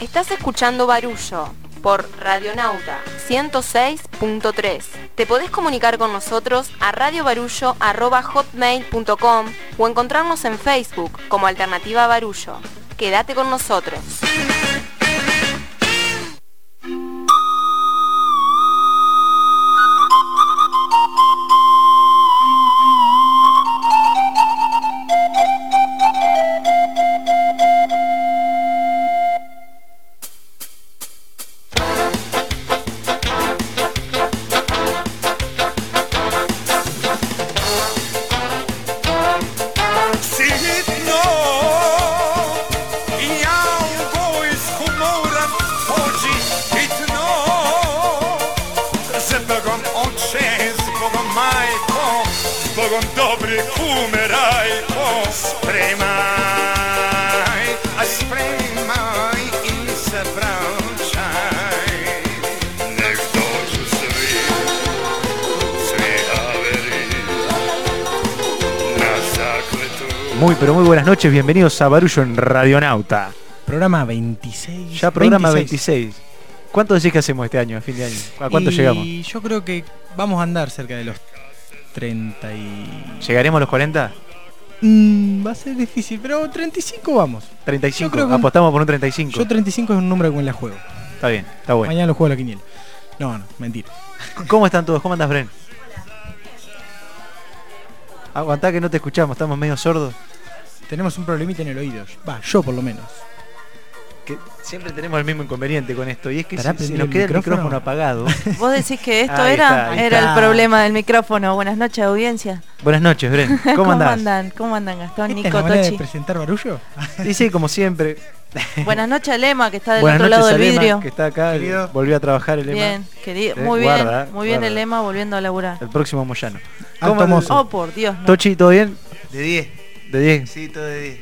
Estás escuchando Barullo por Radionauta 106.3. Te podés comunicar con nosotros a radiobarullo.hotmail.com o encontrarnos en Facebook como Alternativa Barullo. Quédate con nosotros. Noches, bienvenidos a Barullo en Radionauta. Programa 26. Ya programa 26. ¿Cuánto decís que hacemos este año, a fin de año? ¿A cuánto y llegamos? yo creo que vamos a andar cerca de los 30 y... ¿Llegaremos a los 40? Mm, va a ser difícil, pero 35 vamos. 35. Yo creo que- Apostamos por un 35. Yo 35 es un número que me la juego. Está bien, está bueno. Mañana lo juego a la quiniela. No, no, mentira. ¿Cómo están todos? ¿Cómo andas, Bren? Aguantá que no te escuchamos, estamos medio sordos. Tenemos un problemita en el oído. Va, yo por lo menos. Que siempre tenemos el mismo inconveniente con esto. Y es que ¿Estará si, nos el queda el micrófono? micrófono apagado. ¿Vos decís que esto Ahí era? está, ahí era está. el problema del micrófono. Buenas noches, audiencia. Buenas noches, Bren. ¿Cómo, andás? andan? ¿Cómo andan, Gastón, ¿Esta es Nico, manera de Tochi? presentar barullo? Y sí, como siempre. Buenas noches a Lema, que está del Buenas otro noches lado del Lema, vidrio. que está acá. Querido. Volvió a trabajar el Lema. Bien, querido. Eh, Muy bien, guarda, muy bien guarda. el Lema volviendo a laburar. El próximo Moyano. ¿Cómo-. Oh, por Dios, no. Tochi, ¿todo bien? De 10, De 10. sí, todo de 10.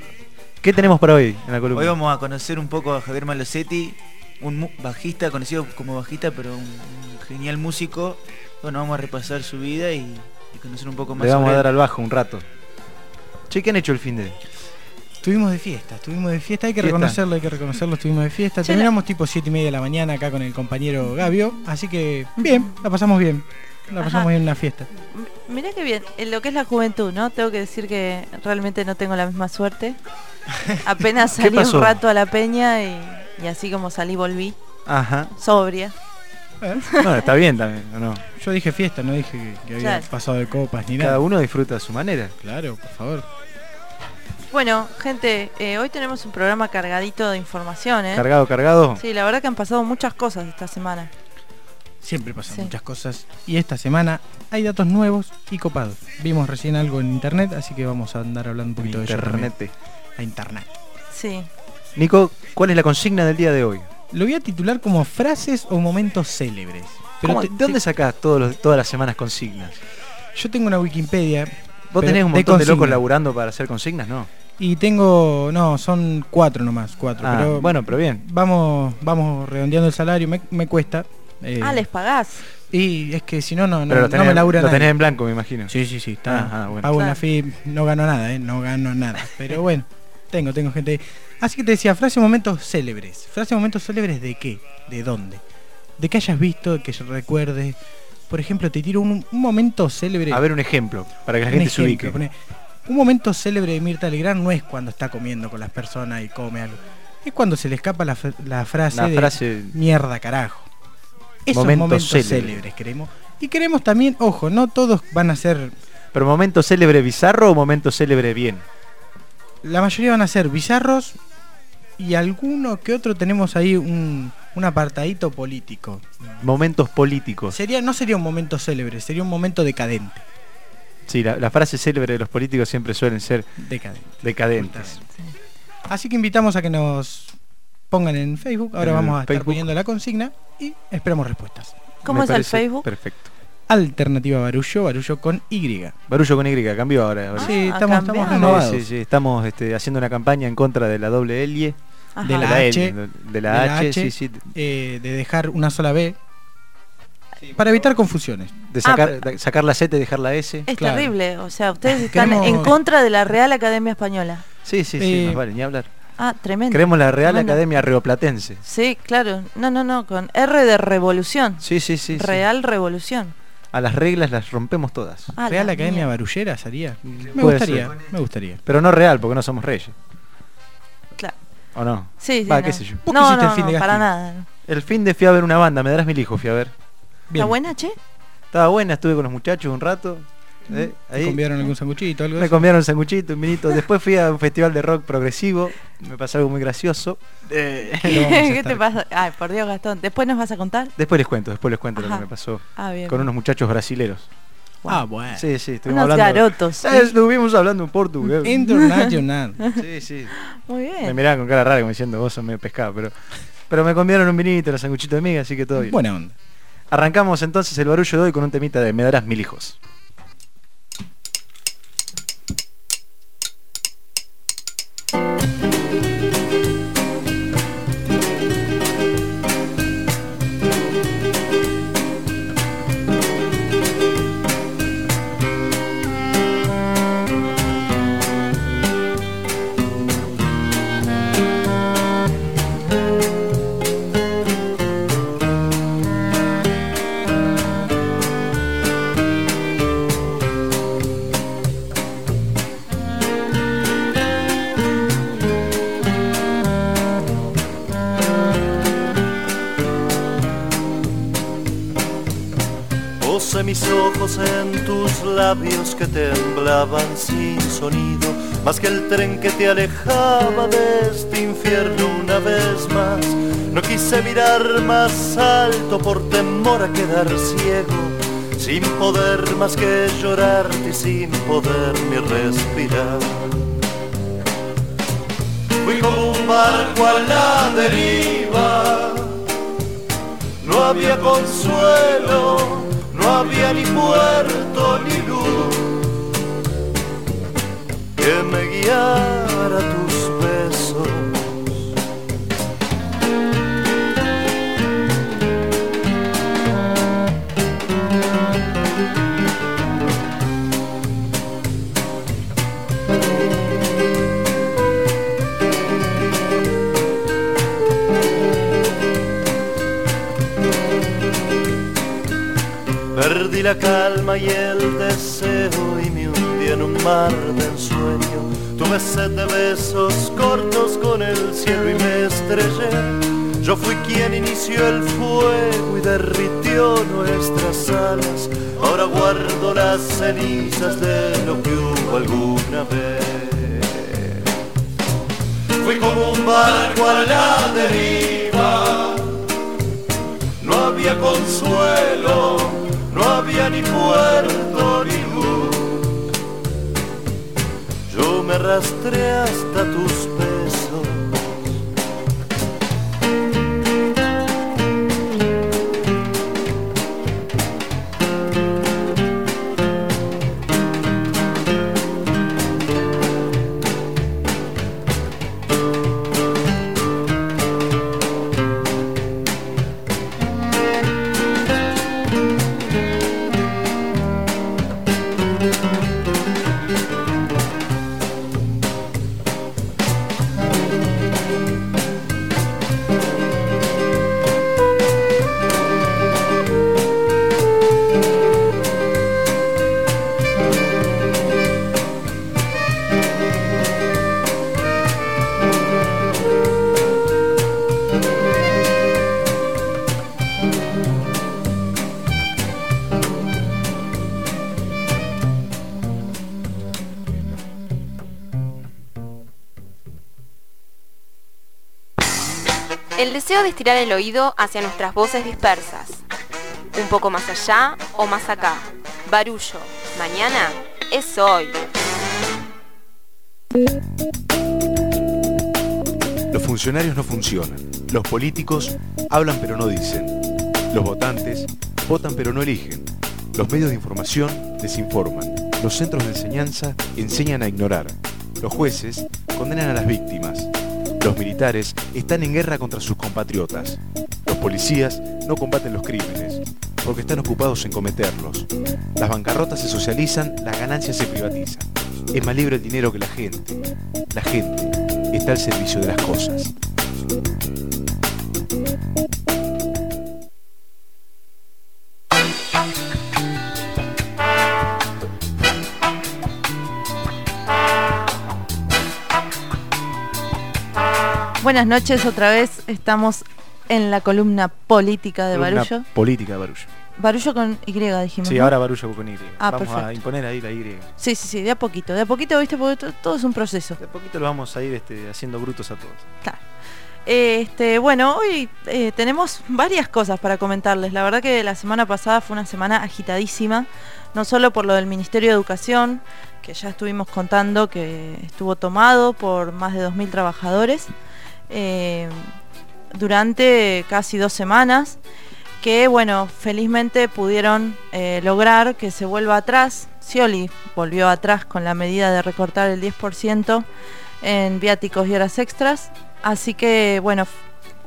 ¿Qué tenemos para hoy en la columna? Hoy vamos a conocer un poco a Javier Malosetti, un bajista, conocido como bajista, pero un, un genial músico. Bueno, vamos a repasar su vida y, y conocer un poco más Le vamos a dar él. al bajo un rato. Che, ¿qué han hecho el fin de? Estuvimos de fiesta, estuvimos de fiesta, hay que Fiesta. reconocerlo, hay que reconocerlo, estuvimos de fiesta. Terminamos tipo 7 y media de la mañana acá con el compañero Gabio, así que bien, la pasamos bien. La pasamos bien en una fiesta. M- Mirá que bien, en lo que es la juventud, ¿no? Tengo que decir que realmente no tengo la misma suerte. Apenas ¿Qué salí pasó? un rato a la peña y, y así como salí volví, Ajá. sobria. Bueno, está bien también, ¿o no? Yo dije fiesta, no dije que, que había Claro. pasado de copas ni Cada nada. uno disfruta a su manera. Claro, por favor. Bueno, gente, eh, hoy tenemos un programa cargadito de información, ¿eh? Cargado, cargado. Sí, la verdad que han pasado muchas cosas esta semana. Siempre pasan Sí. muchas cosas. Y esta semana hay datos nuevos y copados. Vimos recién algo en internet, así que vamos a andar hablando un poquito de eso también. Internet. A internet. Sí. Nico, ¿cuál es la consigna del día de hoy? Lo voy a titular como frases o momentos célebres. Pero ¿Cómo- te- ¿De dónde sacás todos los- todas las semanas consignas? yo tengo una Wikipedia ¿Vos tenés un montón de, locos laburando para hacer consignas? No. y tengo. No, son cuatro nomás, cuatro. Ah, pero bueno, pero bien. vamos, vamos redondeando el salario, me, me cuesta. Eh, Ah, les pagás. Y es que si no, no, no, tenés, me labura lo nadie. tenés en blanco, me imagino. Sí, sí, sí, está. Ah, ah, bueno. Pago Claro. FI, no gano nada, ¿eh? No gano nada. Pero bueno, tengo, tengo gente. Así que te decía, frase momentos célebres. Frase momentos célebres de qué? ¿De dónde? De que hayas visto, que recuerdes. Por ejemplo, te tiro un, un momento célebre. A ver un ejemplo, para que la un gente se ejemplo, ubique. pone, un momento célebre de Mirta Legrand no es cuando está comiendo con las personas y come algo. Es cuando se le escapa la, la frase La de frase mierda carajo. Esos Momento momentos célebre. célebres queremos. Y queremos también, ojo, no todos van a ser ¿Pero momento célebre bizarro o momento célebre bien? La mayoría van a ser bizarros y alguno que otro tenemos ahí un, un apartadito político. Momentos políticos. Sería, no sería un momento célebre, sería un momento decadente. Sí, la, la frase célebre de los políticos siempre suelen ser Decadente. decadentes. Así que invitamos a que nos pongan en Facebook. Ahora En vamos a estar Facebook. poniendo la consigna y esperamos respuestas. ¿Cómo Me es el Facebook? Perfecto. Alternativa Barullo, Barullo con Y. Barullo con Y, cambió ahora. ahora. Ah, sí, estamos, estamos renovados. Sí, sí, sí, estamos este, haciendo una campaña en contra de la doble L. Ajá. de la H, L, de la, de la H, H. sí, sí, Eh, de dejar una sola B para evitar confusiones. de Ah, sacar, de sacar la Z y dejar la S. Es Claro. terrible, o sea, ustedes están Queremos- en contra de la Real Academia Española. Sí, sí, sí, Eh, más vale, ni hablar. Ah, tremendo. Queremos la Real Tremendo. Academia Rioplatense. Sí, claro. No, no, no, con R de revolución. Sí, sí, sí. sí. Real revolución. A las reglas las rompemos todas. Ah, Real la Academia mierda. Barullera sería. Me Puede gustaría, ser. me gustaría. Pero no real, porque no somos reyes. Claro. ¿O no? Sí, sí. Va, no. qué sé yo. ¿Vos qué No, hiciste no, el fin de no, para nada. El fin de fui a ver una banda, me darás mil hijos, fui a ver. Bien. ¿Está buena, che? Estaba buena, estuve con los muchachos un rato. Eh, ¿Te ahí. comieron algún sanguchito algo Me comieron un sanguchito, un vinito. Después fui a un festival de rock progresivo. Me pasó algo muy gracioso. Eh, Lo vamos a ¿Qué estar- te pasa? Ay, por Dios, Gastón. ¿Después nos vas a contar? después les cuento, después les cuento lo que me pasó. Ah, bien. Con unos muchachos brasileros. Ah, bueno. Sí, sí, estuvimos Unos hablando. garotos. Eh, Estuvimos hablando en portugués. Internacional. Sí, sí. Muy Me bien. miraban con cara rara como diciendo vos sos medio pescado, pero. Pero me comieron un vinito, los sanguchitos de miga, así que todo bien. Buena onda. Arrancamos entonces el barullo de hoy con un temita de Me darás mil hijos. Labios que temblaban sin sonido, más que el tren que te alejaba de este infierno una vez más. No quise mirar más alto por temor a quedar ciego, sin poder más que llorarte sin poder ni respirar. Fui como un barco a la deriva, no había consuelo, no había ni puerto ni que me guiara tus besos. Perdí la calma y el deseo hundí en ensueño. Tuve sed de besos cortos con el cielo y me estrellé. Yo fui quien inició el fuego y derritió nuestras alas. Ahora guardo las cenizas de lo que hubo alguna vez. Fui como un barco a la deriva no había consuelo, no había ni puerto ni me arrastré hasta tus besos. Deseo de estirar el oído hacia nuestras voces dispersas. Un poco más allá o más acá. Barullo. Mañana es hoy. Los funcionarios no funcionan. Los políticos hablan pero no dicen. Los votantes votan pero no eligen. Los medios de información desinforman. Los centros de enseñanza enseñan a ignorar. Los jueces condenan a las víctimas. Los militares están en guerra contra sus compatriotas. Los policías no combaten los crímenes porque están ocupados en cometerlos. Las bancarrotas se socializan, las ganancias se privatizan. Es más libre el dinero que la gente. La gente está al servicio de las cosas. Buenas noches, otra vez estamos en la columna política de Columna Barullo. Política de Barullo. Barullo con Y, dijimos. Sí, ¿no? ahora Barullo con Y. Ah, vamos a imponer ahí la Y. Sí, sí, sí, de a poquito, de a poquito, ¿viste? Porque to- todo es un proceso. De a poquito lo vamos a ir este, haciendo brutos a todos. Claro. Este, bueno, hoy eh, tenemos varias cosas para comentarles. La verdad que la semana pasada fue una semana agitadísima, no solo por lo del Ministerio de Educación, que ya estuvimos contando que estuvo tomado por más de 2.000 trabajadores eh, durante casi dos semanas, que bueno, felizmente pudieron eh, lograr que se vuelva atrás. Scioli volvió atrás con la medida de recortar el 10% en viáticos y horas extras. Así que, bueno,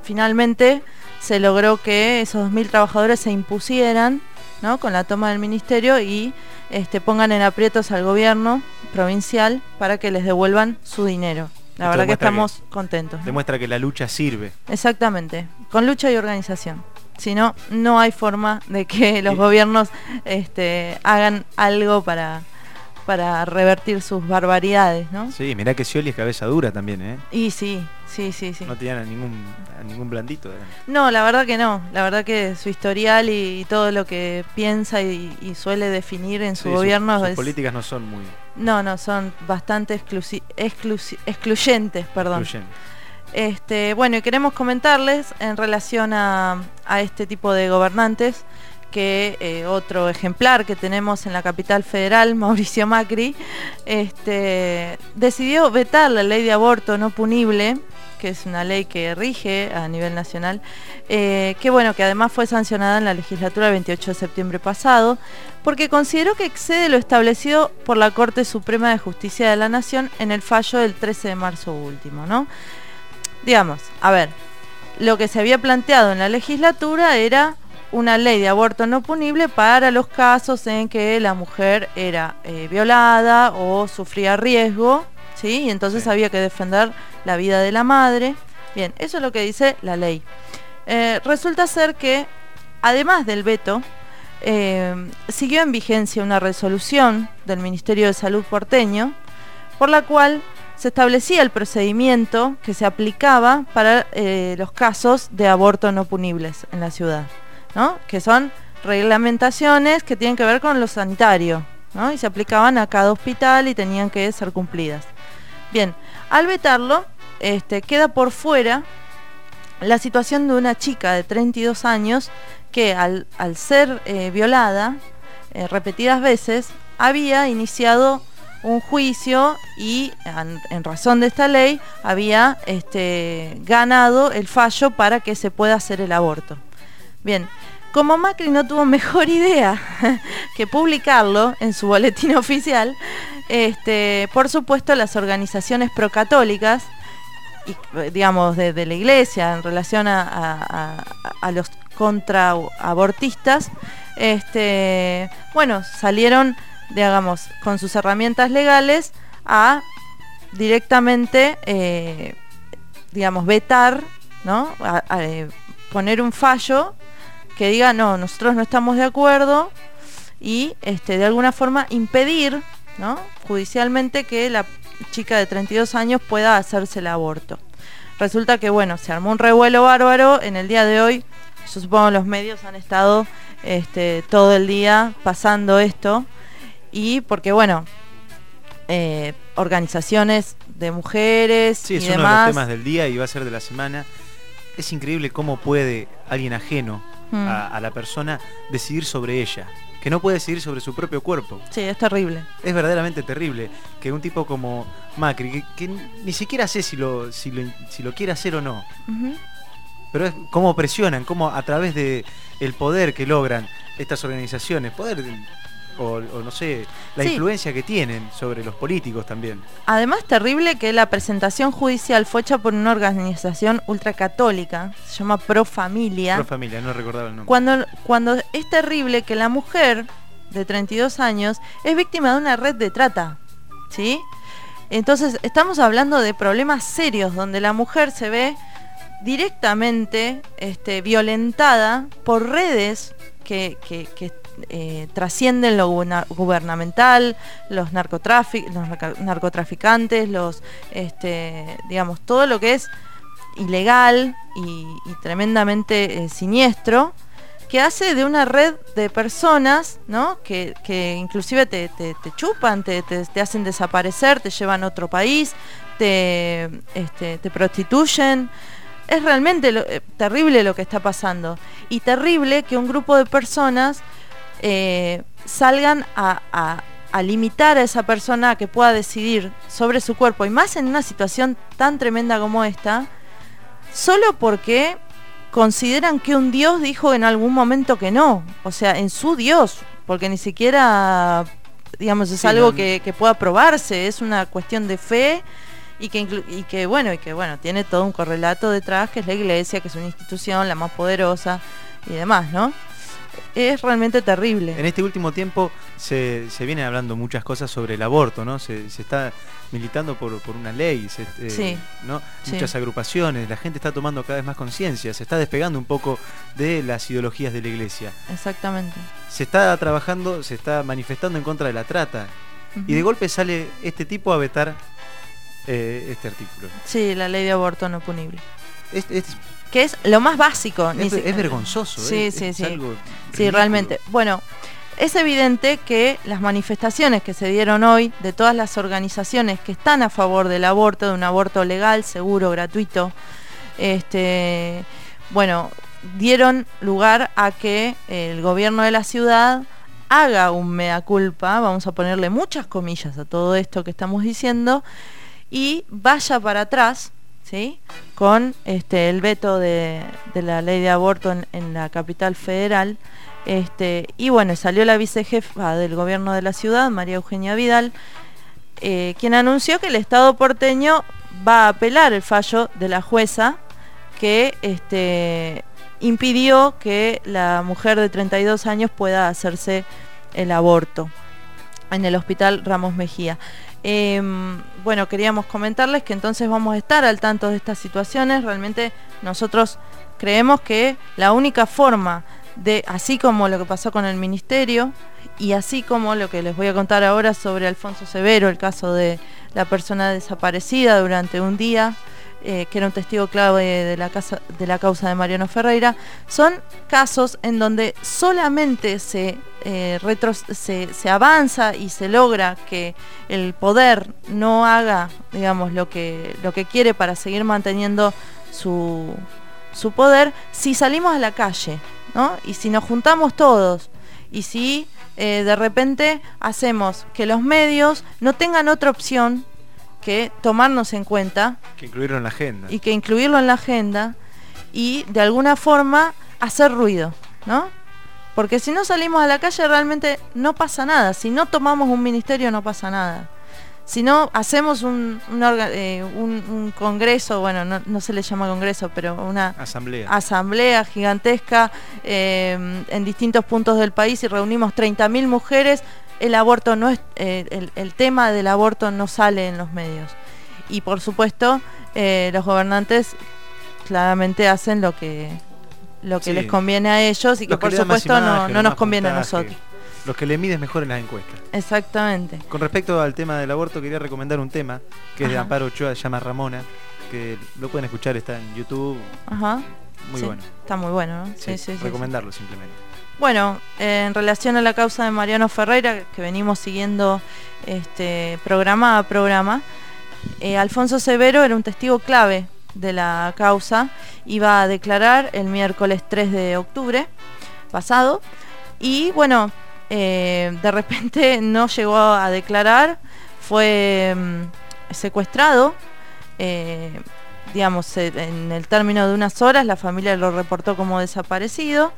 finalmente se logró que esos 2.000 trabajadores se impusieran ¿no? con la toma del ministerio y este, pongan en aprietos al gobierno provincial para que les devuelvan su dinero. La Esto verdad que estamos contentos. ¿no? Demuestra que la lucha sirve. Exactamente, con lucha y organización. Si no, no hay forma de que los gobiernos este, hagan algo para, para revertir sus barbaridades, ¿no? Sí, mirá que Scioli es cabeza dura también, ¿eh? Y sí, sí, sí, sí. No tenían a ningún, a ningún blandito. ¿eh? No, la verdad que no. La verdad que su historial y, y todo lo que piensa y, y suele definir en su Sí, gobierno sus es... políticas no son muy No, no, son bastante exclusi- exclusi- excluyentes, perdón. excluyentes. Este, bueno, y queremos comentarles en relación a, a este tipo de gobernantes que eh, otro ejemplar que tenemos en la capital federal, Mauricio Macri, este, decidió vetar la ley de aborto no punible, que es una ley que rige a nivel nacional, eh, que bueno, que además fue sancionada en la legislatura el 28 de septiembre pasado, porque consideró que excede lo establecido por la Corte Suprema de Justicia de la Nación en el fallo del 13 de marzo último, ¿no? digamos, a ver, lo que se había planteado en la legislatura era una ley de aborto no punible para los casos en que la mujer era eh, violada o sufría riesgo, ¿sí? Y entonces Sí. había que defender la vida de la madre. Bien, eso es lo que dice la ley. Eh, resulta ser que, además del veto, eh, siguió en vigencia una resolución del Ministerio de Salud porteño, por la cual se establecía el procedimiento que se aplicaba para eh, los casos de aborto no punibles en la ciudad, que son reglamentaciones que tienen que ver con lo sanitario ¿no? y se aplicaban a cada hospital y tenían que ser cumplidas. Bien, al vetarlo, este, queda por fuera la situación de una chica de 32 años que al, al ser eh, violada eh, repetidas veces había iniciado un juicio y en, en razón de esta ley había este, ganado el fallo para que se pueda hacer el aborto. Bien, como Macri no tuvo mejor idea que publicarlo en su boletín oficial, este, por supuesto las organizaciones procatólicas y, eh, digamos, de, de la iglesia en relación a, los contraabortistas, este, bueno, salieron, digamos, con sus herramientas legales a directamente, eh, digamos, vetar, ¿no? Eh, poner un fallo que diga, no, nosotros no estamos de acuerdo y este, de alguna forma impedir, ¿no? Judicialmente que la chica de 32 años pueda hacerse el aborto. Resulta que, bueno, se armó un revuelo bárbaro. En el día de hoy, yo supongo los medios han estado este, todo el día pasando esto. Y porque, bueno, eh, organizaciones de mujeres Sí, y es uno de los temas del día y va a ser de la semana. Es increíble cómo puede alguien ajeno Mm. a, a la persona decidir sobre ella, que no puede decidir sobre su propio cuerpo. Sí, es terrible. Es verdaderamente terrible que un tipo como Macri, que, que ni siquiera sé si lo, si, lo, si lo quiere hacer o no, pero es cómo presionan, cómo a través de el poder que logran estas organizaciones, poder o, o no sé, la Sí. influencia que tienen sobre los políticos también. Además, terrible que la presentación judicial fue hecha por una organización ultracatólica, se llama Pro Familia. Pro familia, no recordaba el nombre. Cuando, cuando es terrible que la mujer de 32 años es víctima de una red de trata, ¿sí? Entonces estamos hablando de problemas serios donde la mujer se ve directamente este, violentada por redes que, que- que, eh, trascienden lo guberna- gubernamental, los, narcotrafi- los narcotraficantes, los, este, digamos, todo lo que es ilegal y, tremendamente eh, siniestro, que hace de una red de personas, ¿no? Que, que inclusive te, te- chupan, te, te- te hacen desaparecer, te llevan a otro país, te, este, te prostituyen. Es realmente lo- eh, terrible lo que está pasando. Y terrible que un grupo de personas eh, salgan a, a- a limitar a esa persona que pueda decidir sobre su cuerpo. Y más en una situación tan tremenda como esta, solo porque consideran que un dios dijo en algún momento que no. O sea, en su dios. Porque ni siquiera, digamos, es Sí, algo no- que, que pueda probarse. Es una cuestión de fe y que, y que bueno y que bueno tiene todo un correlato detrás que es la iglesia que es una institución la más poderosa y demás no es realmente terrible En este último tiempo se, se vienen hablando muchas cosas sobre el aborto, ¿no? Se, se está militando por, por una ley, se- eh, Sí. ¿no? Sí. Muchas agrupaciones, la gente está tomando cada vez más conciencia, se está despegando un poco de las ideologías de la iglesia. exactamente Se está trabajando, se está manifestando en contra de la trata. Y de golpe sale este tipo a vetar eh, este artículo. sí la ley de aborto no punible Es, es, que es lo más básico es- si- es vergonzoso, sí ¿eh? sí Es sí algo Sí, realmente. Bueno, es evidente que las manifestaciones que se dieron hoy de todas las organizaciones que están a favor del aborto, de un aborto legal, seguro, gratuito, este, bueno, dieron lugar a que el gobierno de la ciudad haga un mea culpa, vamos a ponerle muchas comillas a todo esto que estamos diciendo, y vaya para atrás, Con este, el veto de, la ley de aborto en, en la capital federal. Este, y bueno, salió la vicejefa del gobierno de la ciudad, María Eugenia Vidal, eh, quien anunció que el Estado porteño va a apelar el fallo de la jueza que este, impidió que la mujer de 32 años pueda hacerse el aborto en el hospital Ramos Mejía. Em, bueno, queríamos comentarles que entonces vamos a estar al tanto de estas situaciones. Realmente nosotros creemos que la única forma de, así como lo que pasó con el ministerio y así como lo que les voy a contar ahora sobre Alfonso Severo, el caso de la persona desaparecida durante un día, eh, que era un testigo clave de la, casa, de la causa de Mariano Ferreira, son casos en donde solamente se, eh, se avanza y se logra que el poder no haga, digamos, lo que, lo que quiere para seguir manteniendo su, su poder si salimos a la calle, ¿no? Y si nos juntamos todos y si eh, de repente hacemos que los medios no tengan otra opción que tomarnos en cuenta Que incluirlo en la agenda. y que incluirlo en la agenda y de alguna forma hacer ruido, ¿no? Porque si no salimos a la calle realmente no pasa nada. Si no tomamos un ministerio no pasa nada. Si no hacemos un, eh, un- un congreso, bueno, no, no se le llama congreso, pero una Asamblea. asamblea gigantesca eh, en distintos puntos del país y reunimos 30.000 mujeres, el aborto no es, eh, el, el tema del aborto no sale en los medios. Y por supuesto, eh, los gobernantes claramente hacen lo que lo que Sí. les conviene a ellos y que por supuesto no, imagen, no nos conviene a nosotros. Los que le miden mejor en las encuestas. Exactamente. Con respecto al tema del aborto, quería recomendar un tema que es de. Amparo Ochoa, se llama Ramona, que lo pueden escuchar, está en YouTube, Ajá. muy Sí, bueno. Está muy bueno, ¿no? Sí, Sí, sí, sí, sí. recomendarlo simplemente. Bueno, en relación a la causa de Mariano Ferreira, que venimos siguiendo este, programa a programa, eh, Alfonso Severo era un testigo clave de la causa, iba a declarar el miércoles 3 de octubre pasado, y bueno, eh, de repente no llegó a declarar, fue mm, secuestrado, eh, digamos, en el término de unas horas la familia lo reportó como desaparecido.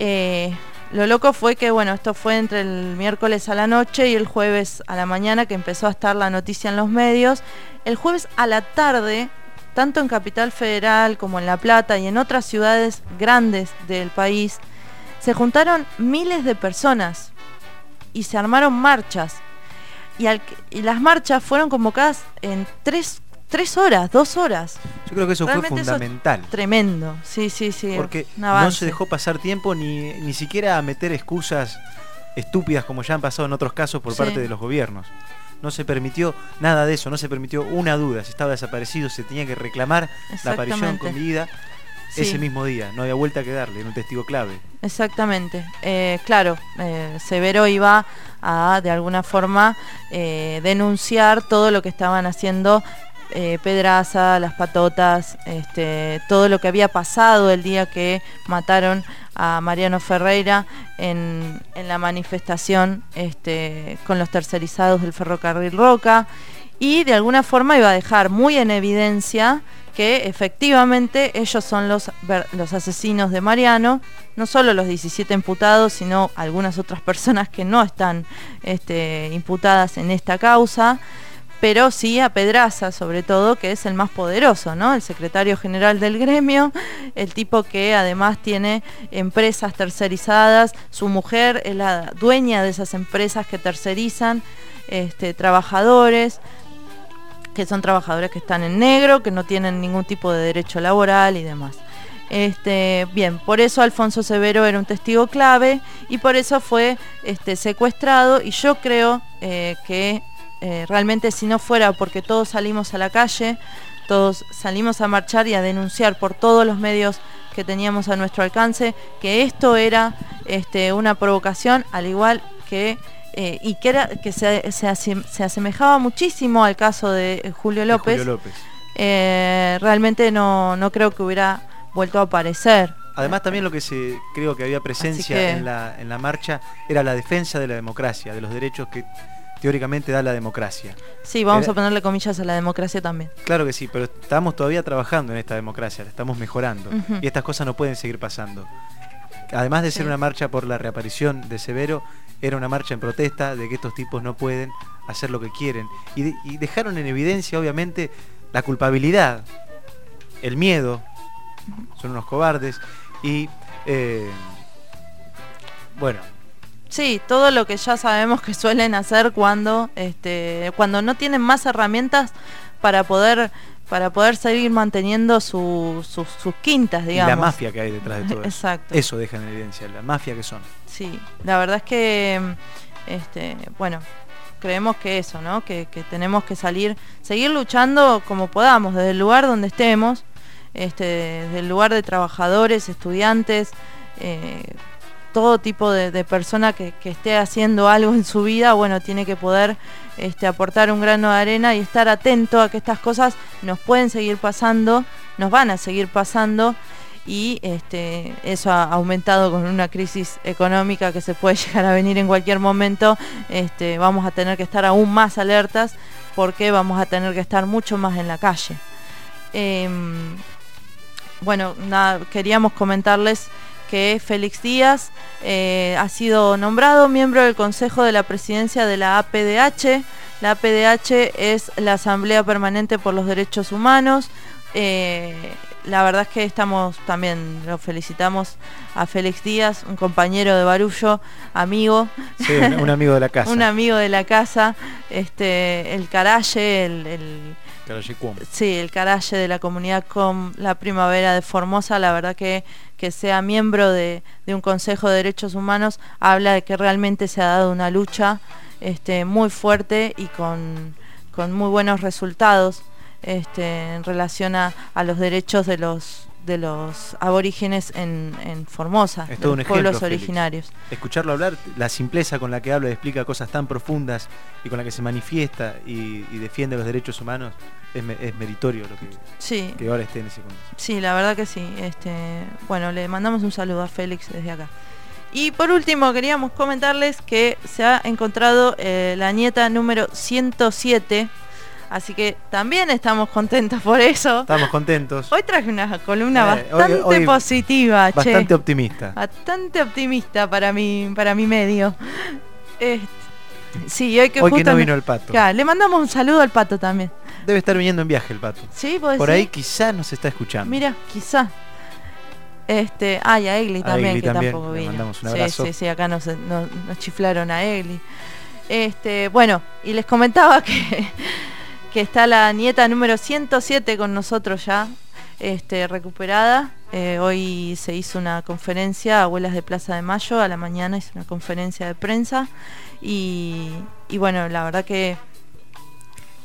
Eh, lo loco fue que, bueno, esto fue entre el miércoles a la noche y el jueves a la mañana que empezó a estar la noticia en los medios. El jueves a la tarde, tanto en Capital Federal como en La Plata y en otras ciudades grandes del país, se juntaron miles de personas y se armaron marchas. y, al- y las marchas fueron convocadas en tres, tres horas, dos horas. Yo creo que eso fue Realmente eso es fundamental. Tremendo, sí, sí, sí. Porque no se dejó pasar tiempo ni, ni siquiera a meter excusas estúpidas como ya han pasado en otros casos por Sí. parte de los gobiernos. No se permitió nada de eso, no se permitió una duda. Si estaba desaparecido, se tenía que reclamar la aparición con vida Sí. ese mismo día. No había vuelta que darle, era un testigo clave. Exactamente. Eh, claro, eh, Severo iba a, de alguna forma, eh, denunciar todo lo que estaban haciendo eh, Pedraza, las patotas, este, todo lo que había pasado el día que mataron a Mariano Ferreira en, la manifestación este, con los tercerizados del ferrocarril Roca. Y de alguna forma iba a dejar muy en evidencia que efectivamente ellos son los, los asesinos de Mariano, no solo los 17 imputados, sino algunas otras personas que no están este, imputadas en esta causa, pero sí a Pedraza sobre todo, que es el más poderoso, ¿no? El secretario general del gremio, el tipo que además tiene empresas tercerizadas, su mujer es la dueña de esas empresas que tercerizan este, trabajadores, que son trabajadores que están en negro, que no tienen ningún tipo de derecho laboral y demás. Este, bien, por eso Alfonso Severo era un testigo clave y por eso fue este, secuestrado y yo creo eh, que eh, realmente si no fuera porque todos salimos a la calle, todos salimos a marchar y a denunciar por todos los medios que teníamos a nuestro alcance que esto era este, una provocación al igual que eh, y que era que se, se asem- se asemejaba muchísimo al caso de eh, Julio de López, Julio López. eh, realmente no, no creo que hubiera vuelto a aparecer. Además también lo que se creo que había presencia que- en, la, en la marcha era la defensa de la democracia, de los derechos que teóricamente da la democracia. Sí, vamos Era- a ponerle comillas a la democracia también. Claro que sí, pero estamos todavía trabajando en esta democracia, la estamos mejorando. Y estas cosas no pueden seguir pasando. Además de ser Sí. una marcha por la reaparición de Severo, era una marcha en protesta de que estos tipos no pueden hacer lo que quieren. Y, de- y dejaron en evidencia, obviamente, la culpabilidad, el miedo, son unos cobardes. Y, eh, bueno, Sí, todo lo que ya sabemos que suelen hacer cuando, este, cuando no tienen más herramientas para poder, para poder seguir manteniendo su- sus- sus quintas, y digamos. la mafia que hay detrás de todo eso. Exacto. Eso deja en evidencia, la mafia que son. Sí, la verdad es que, este, bueno, creemos que eso, ¿no? Que, que tenemos que salir, seguir luchando como podamos, desde el lugar donde estemos, este, desde el lugar de trabajadores, estudiantes, eh, todo tipo de, persona que, que esté haciendo algo en su vida, bueno, tiene que poder este, aportar un grano de arena y estar atento a que estas cosas nos pueden seguir pasando, nos van a seguir pasando y este, eso ha aumentado con una crisis económica que se puede llegar a venir en cualquier momento. Este, vamos a tener que estar aún más alertas porque vamos a tener que estar mucho más en la calle. Em, bueno, nada, queríamos comentarles que Félix Díaz eh, ha sido nombrado miembro del Consejo de la Presidencia de la APDH. La APDH es la Asamblea Permanente por los Derechos Humanos. Eh, la verdad es que estamos también, lo felicitamos a Félix Díaz, un compañero de Barullo, amigo, Sí, un, un amigo de la casa. un amigo de la casa, este, el Caralle, el- el, Caraye. Sí, el caralle de la comunidad con la primavera de Formosa, la verdad que, que sea miembro de, de un Consejo de Derechos Humanos habla de que realmente se ha dado una lucha este, muy fuerte y con, con muy buenos resultados este, en relación a, a los derechos de los de los aborígenes en, en Formosa, Es de todo un los ejemplo, pueblos Félix. originarios. escucharlo hablar, la simpleza con la que habla y explica cosas tan profundas y con la que se manifiesta y, y defiende los derechos humanos, es meritorio lo que, Sí, que ahora esté en ese contexto. Sí, la verdad que sí. Este, bueno, le mandamos un saludo a Félix desde acá. Y por último, queríamos comentarles que se ha encontrado eh, la nieta número 107. Así que también estamos contentos por eso. Estamos contentos, Hoy traje una columna Eh, hoy- bastante hoy positiva, che. bastante optimista. Bastante optimista para mi, para mi medio. Este, sí, hoy que Hoy que no vino el pato. Claro, le mandamos un saludo al pato también. Debe estar viniendo en viaje el pato. Sí, ¿Vos Por ahí quizá nos está escuchando. Mira, quizá. Este, ah, y a Egli A también, Egli que también, tampoco le vino. mandamos un Sí, abrazo. Sí, sí, acá nos, nos, nos chiflaron a Egli. Este, bueno, y les comentaba que, que está la nieta número 107 con nosotros ya, este, recuperada. Eh, hoy se hizo una conferencia, Abuelas de Plaza de Mayo, a la mañana hizo una conferencia de prensa y, y bueno, la verdad que,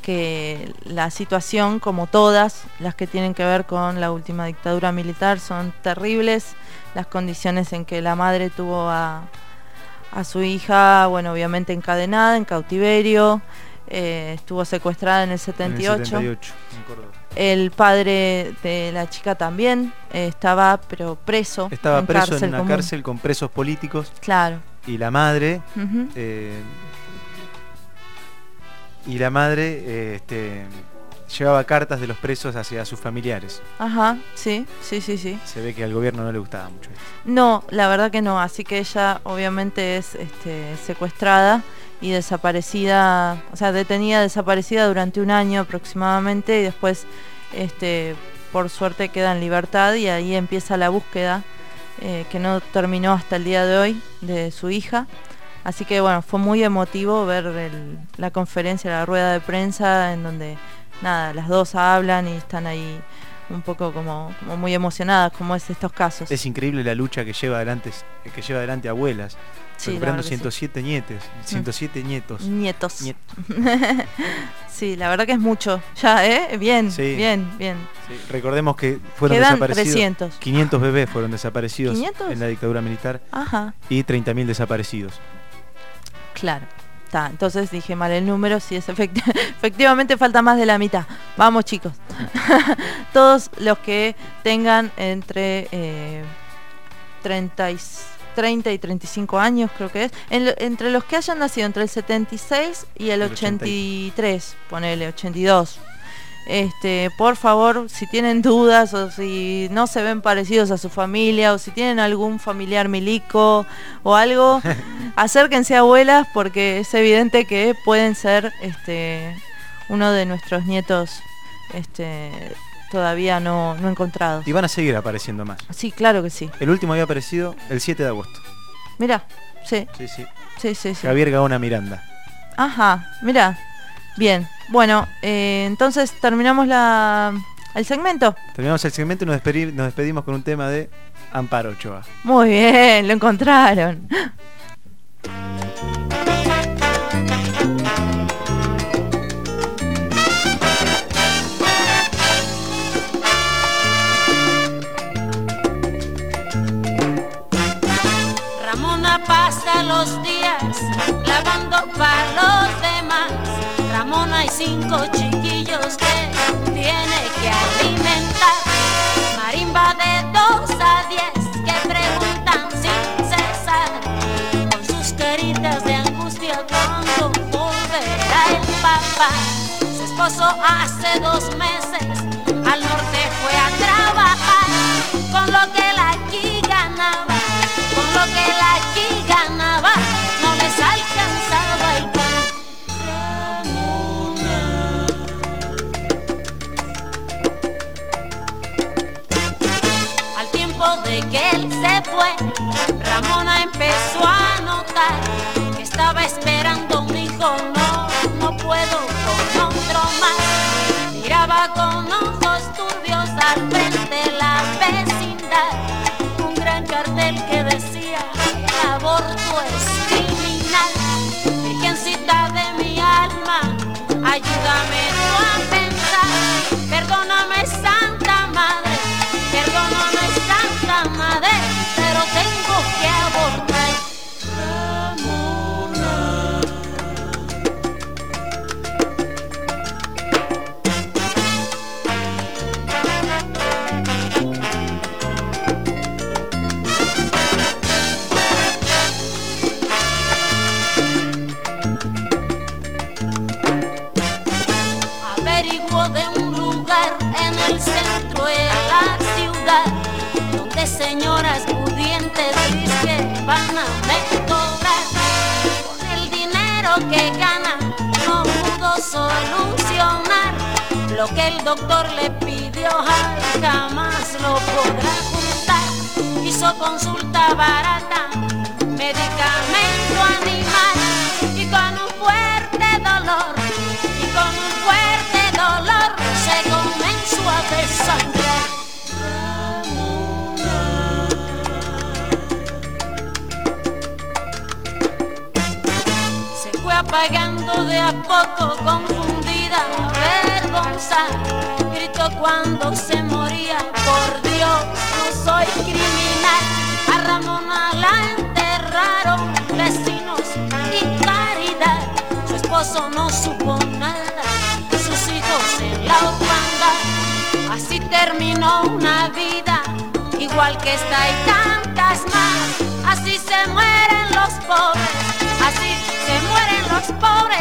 que la situación, como todas las que tienen que ver con la última dictadura militar, son terribles. Las condiciones en que la madre tuvo a, a su hija, bueno, obviamente encadenada, en cautiverio, eh, estuvo secuestrada en el 78. En el 78, en. El padre de la chica también eh, estaba, pero preso. Estaba en preso en una común. cárcel con presos políticos Claro. y la madre eh, y la madre eh, este, llevaba cartas de los presos hacia sus familiares. Ajá, sí, sí, sí, sí. Se ve que al gobierno no le gustaba mucho esto. No, la verdad que no. Así que ella obviamente es este, secuestrada y desaparecida, o sea, detenida, desaparecida durante un año aproximadamente y después, este, por suerte queda en libertad y ahí empieza la búsqueda eh, que no terminó hasta el día de hoy de su hija. Así que bueno, fue muy emotivo ver la conferencia, la rueda de prensa en donde nada, las dos hablan y están ahí un poco como, como muy emocionadas, como es estos casos. Es increíble la lucha que lleva adelante, que lleva adelante abuelas. Sí, recuperando verdad que sí. 107 nietes, 107 nietos. Nietos. Niet- sí, la verdad que es mucho. Ya, ¿eh? Bien, Sí. bien, bien. Recordemos que fueron Quedan desaparecidos. 300. 500 bebés fueron desaparecidos 500. en la dictadura militar Ajá, y 30.000 desaparecidos. claro. Está, entonces dije mal el número, sí es efecti- efectivamente falta más de la mitad. Vamos chicos. Todos los que tengan entre eh, 30, y, 30 y 35 años creo que es. En lo- entre los que hayan nacido entre el 76 y el El 83, ponele 82. Este, por favor, si tienen dudas o si no se ven parecidos a su familia o si tienen algún familiar milico o algo, acérquense a abuelas porque es evidente que pueden ser este uno de nuestros nietos este todavía no, no encontrados. Y van a seguir apareciendo más. Sí, claro que sí. El último había aparecido el 7 de agosto. Mira, sí, Sí, sí. sí, sí, sí. Javier Gaona Miranda. Ajá, mira. Bien, bueno, eh, entonces terminamos la el segmento. Terminamos el segmento y nos, despedi- nos despedimos con un tema de Amparo Ochoa. Muy bien, lo encontraron. Cinco chiquillos que tiene que alimentar. Marimba de dos a diez que preguntan sin cesar. Con sus caritas de angustia cuando volverá el papá. Su esposo hace dos meses Ramona empezó a notar que estaba esperando un hijo. Que el doctor le pidió ay, jamás lo podrá juntar. Hizo consulta barata, medicamento animal y con un fuerte dolor, y con un fuerte dolor se comenzó a desangrar. Se fue apagando de a poco confundida avergonzada. Gritó cuando se moría, por Dios, no soy criminal. A Ramona la enterraron vecinos y caridad. Su esposo no supo nada, sus hijos en la orfandad. Así terminó una vida, igual que esta y tantas más. Así se mueren los pobres, así se mueren los pobres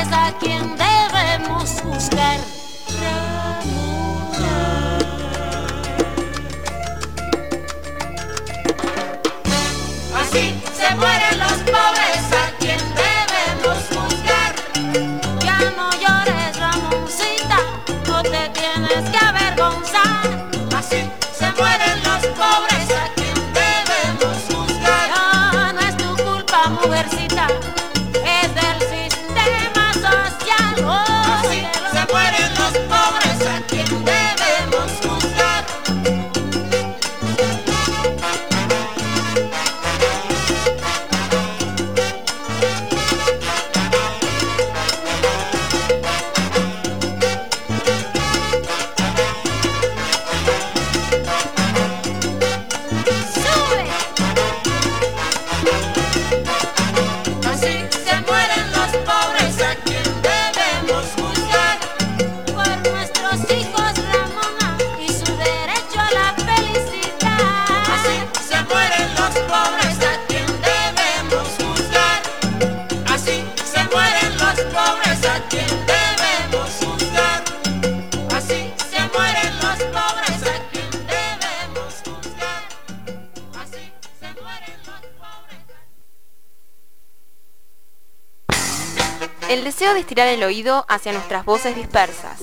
estirar el oído hacia nuestras voces dispersas.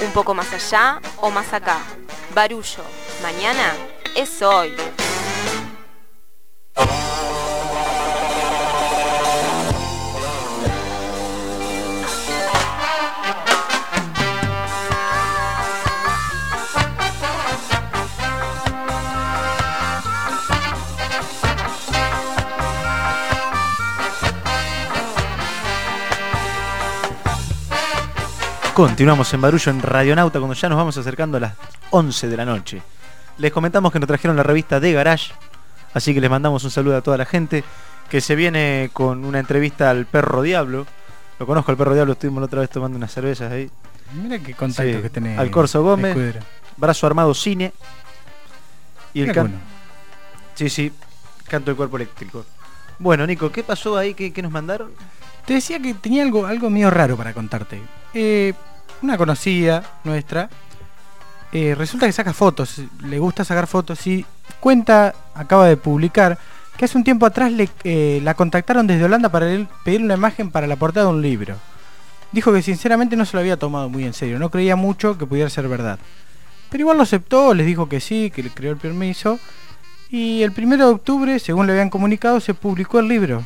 Un poco más allá o más acá. Barullo. Mañana es hoy. Continuamos en Barullo en Radionauta cuando ya nos vamos acercando a las 11 de la noche. Les comentamos que nos trajeron la revista de Garage, así que les mandamos un saludo a toda la gente que se viene con una entrevista al perro Diablo. Lo conozco al perro Diablo, estuvimos la otra vez tomando unas cervezas ahí. Mira qué contacto Sí, que tenés. Al Corso Gómez, Escudero. Brazo Armado Cine y el Mira can- qué bueno. Sí, sí, canto de cuerpo eléctrico. Bueno, Nico, ¿qué pasó ahí? ¿Qué, qué nos mandaron? Te decía que tenía algo, algo medio raro para contarte. Eh, una conocida nuestra eh, resulta que saca fotos, le gusta sacar fotos y cuenta, acaba de publicar, que hace un tiempo atrás le, eh, la contactaron desde Holanda para pedir una imagen para la portada de un libro. Dijo que sinceramente no se lo había tomado muy en serio, no creía mucho que pudiera ser verdad. Pero igual lo aceptó, les dijo que sí, que le creó el permiso. Y el primero de octubre, según le habían comunicado, se publicó el libro.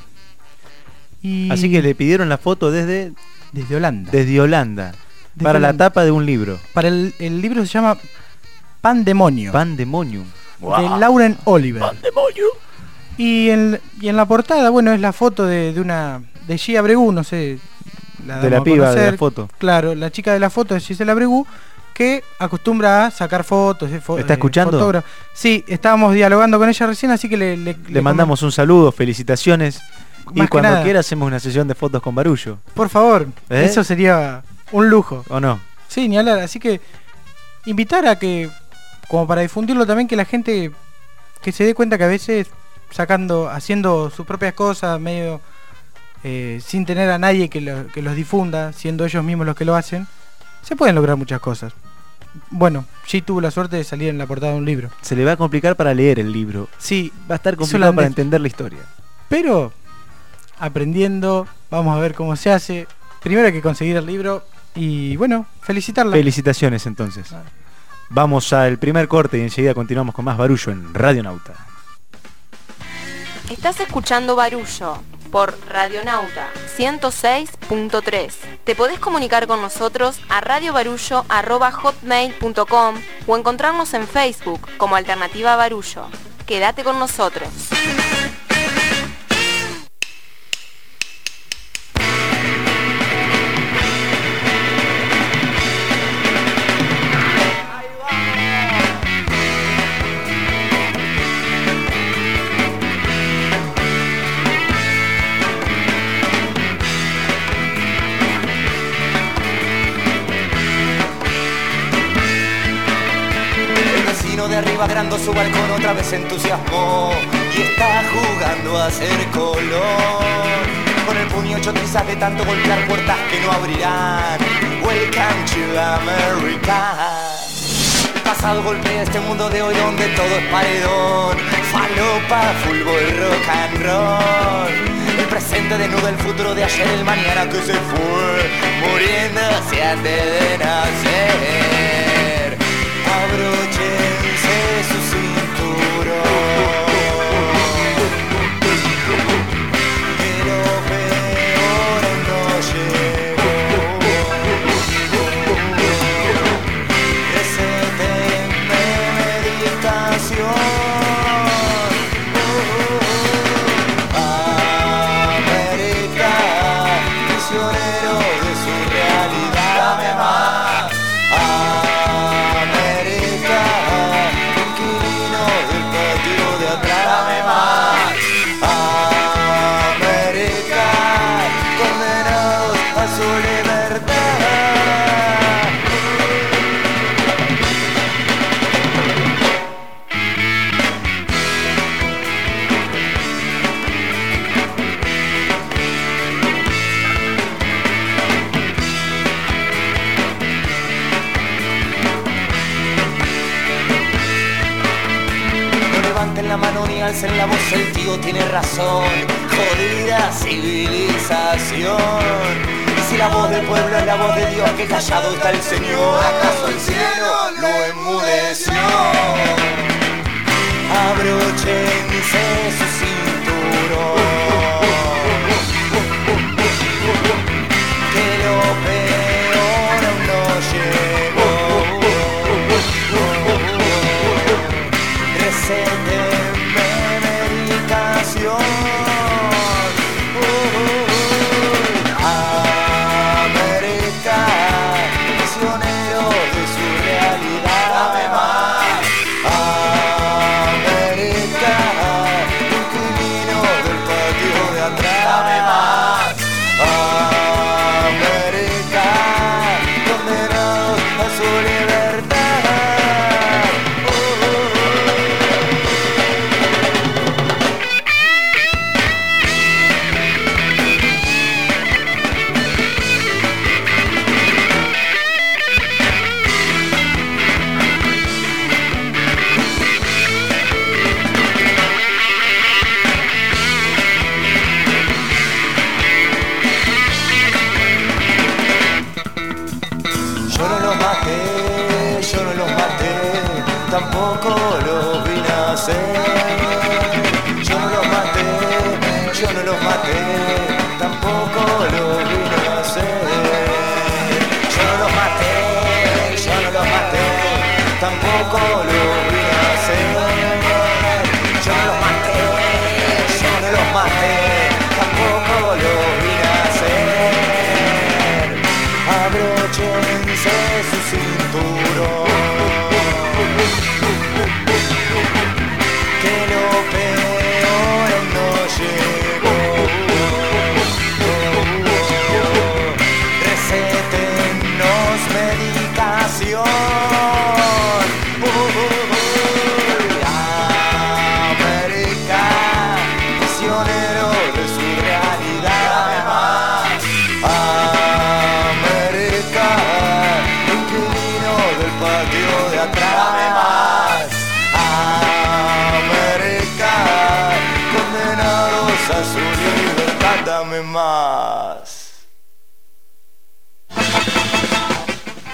Y Así que le pidieron la foto desde, desde Holanda. desde Holanda Para la tapa de un libro. Para el, el libro se llama Pandemonio, Pandemonium. de Lauren Oliver. Y en, y en la portada, bueno, es la foto de, de una. de Gia Bregu, no sé. La De la a piba de conocer. la foto. Claro, la chica de la foto es Gisela Bregu, que acostumbra a sacar fotos. es fo- ¿Está eh, escuchando? fotógrafa. Sí, estábamos dialogando con ella recién, así que le, le, Le mandamos un saludo, felicitaciones. Más y que cuando nada. quiera hacemos una sesión de fotos con Barullo. Por favor, ¿Eh? eso sería un lujo. ¿O no? Sí, ni hablar. Así que invitar a que, como para difundirlo también, que la gente que se dé cuenta que a veces sacando, haciendo sus propias cosas, medio eh, sin tener a nadie que, lo- que los difunda, siendo ellos mismos los que lo hacen, se pueden lograr muchas cosas. Bueno, sí tuvo la suerte de salir en la portada de un libro. Se le va a complicar para leer el libro. Sí, Va a estar Es complicado para entender la historia. pero aprendiendo, vamos a ver cómo se hace. Primero hay que conseguir el libro y bueno, felicitarla. Felicitaciones entonces. Vamos al primer corte y enseguida continuamos con más Barullo en Radio Nauta. Estás escuchando Barullo por Radionauta 106.3. Te podés comunicar con nosotros a radiobarullo.hotmail.com o encontrarnos en Facebook como Alternativa Barullo. Quédate con nosotros. Su balcón otra vez entusiasmó y está jugando a ser color. Con el puño hecho de tanto golpear puertas que no abrirán. Welcome to America. Pasado golpea este mundo de hoy donde todo es paredón. Falopa, fútbol, rock and roll. El presente desnuda el futuro de ayer, el mañana que se fue, muriéndose antes de nacer. Abróchense su el tío tiene razón. Jodida civilización. Si la voz del pueblo es la voz de Dios, que callado está el Señor. ¿Acaso el cielo lo enmudeció? Abróchense su cinturón.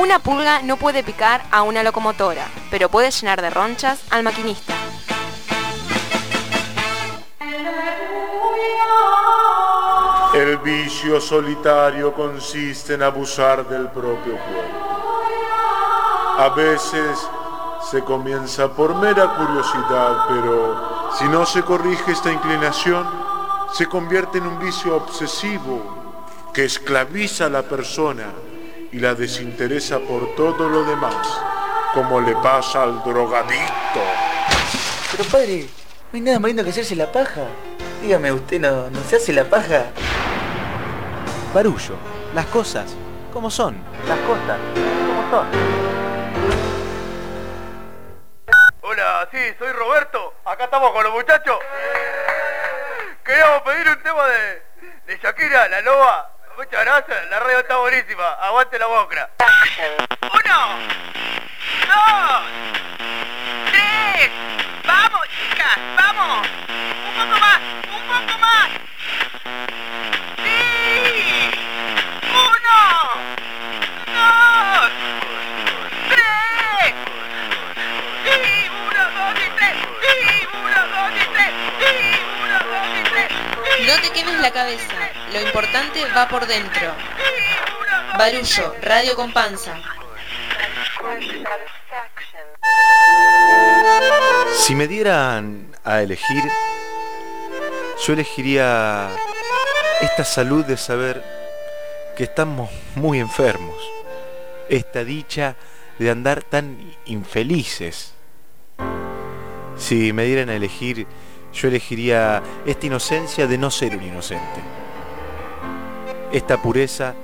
Una pulga no puede picar a una locomotora, pero puede llenar de ronchas al maquinista. El vicio solitario consiste en abusar del propio cuerpo. A veces se comienza por mera curiosidad, pero si no se corrige esta inclinación, se convierte en un vicio obsesivo que esclaviza a la persona y la desinteresa por todo lo demás, como le pasa al drogadicto. Pero padre, no hay nada más lindo que hacerse la paja. Dígame, ¿usted no, no se hace la paja? Barullo, las cosas, como son. Las cosas, ¿cómo son? Hola, sí, soy Roberto. Acá estamos con los muchachos. Queríamos pedir un tema de, de Shakira, la loba. Muchas gracias, la radio está buenísima. Aguante la boca. Uno, dos, tres. Vamos, chicas, vamos. Un poco más, un poco más. Sí. Uno, dos, tres. Sí, uno, dos y tres. Sí, uno, dos y tres. Sí, uno, dos y tres. No te quemes la cabeza, lo importante va por dentro. Barullo, radio con panza. Si me dieran a elegir, yo elegiría esta salud de saber que estamos muy enfermos. Esta dicha de andar tan infelices. Si me dieran a elegir, yo elegiría esta inocencia de no ser un inocente. Esta pureza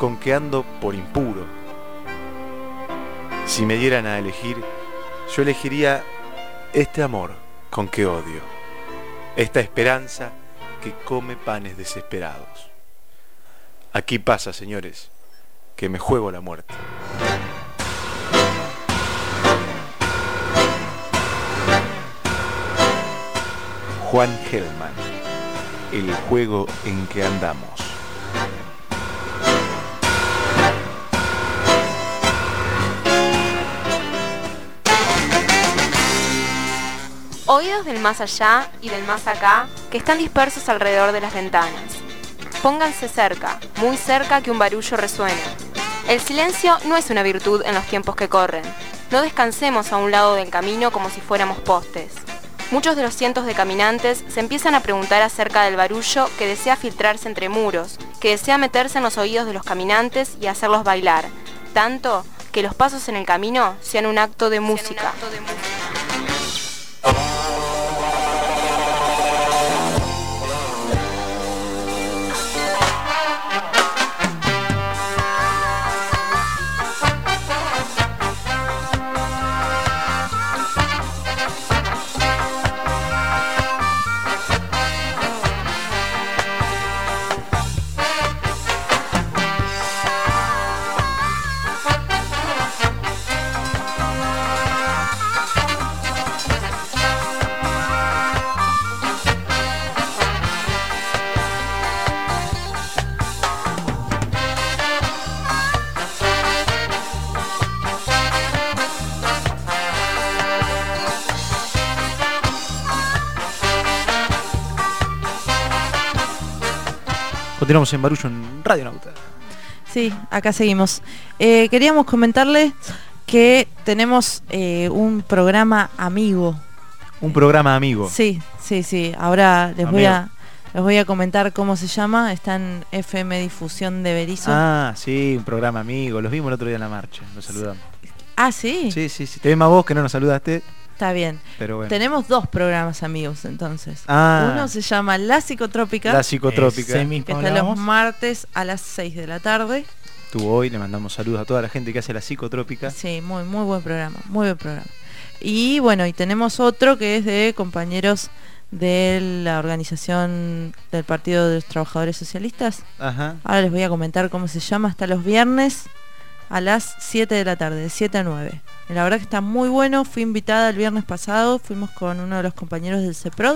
con que ando por impuro. Si me dieran a elegir, yo elegiría este amor con que odio. Esta esperanza que come panes desesperados. Aquí pasa, señores, que me juego la muerte. Juan Hellman, el juego en que andamos. Oídos del más allá y del más acá que están dispersos alrededor de las ventanas. Pónganse cerca, muy cerca que un barullo resuene. El silencio no es una virtud en los tiempos que corren. No descansemos a un lado del camino como si fuéramos postes. Muchos de los cientos de caminantes se empiezan a preguntar acerca del barullo que desea filtrarse entre muros, que desea meterse en los oídos de los caminantes y hacerlos bailar, tanto que los pasos en el camino sean un acto de música. Continuamos en Barullo en Radio Nauta. Sí, acá seguimos. Eh, queríamos comentarles que tenemos eh, un programa amigo. Un programa amigo. Sí, sí, sí. Ahora les voy a les voy a comentar cómo se llama. Está en FM Difusión de Berizo. Ah, sí, un programa amigo. Los vimos el otro día en la marcha. Los saludamos. Ah, sí. Sí, sí, sí. Te ves más vos que no nos saludaste. Está bien. Pero bueno. Tenemos dos programas amigos entonces. Ah. Uno se llama La Psicotrópica. La Psicotrópica. Ese mismo Que está los martes a las 6 de la tarde. Estuvo hoy, le mandamos saludos a toda la gente que hace la psicotrópica. Sí, muy, muy buen programa, muy buen programa. Y bueno, y tenemos otro que es de compañeros de la organización del Partido de los Trabajadores Socialistas. Ajá. Ahora les voy a comentar cómo se llama, hasta los viernes a las 7 de la tarde, de 7 a 9. Y la verdad que está muy bueno, fui invitada el viernes pasado, fuimos con uno de los compañeros del CEPROD.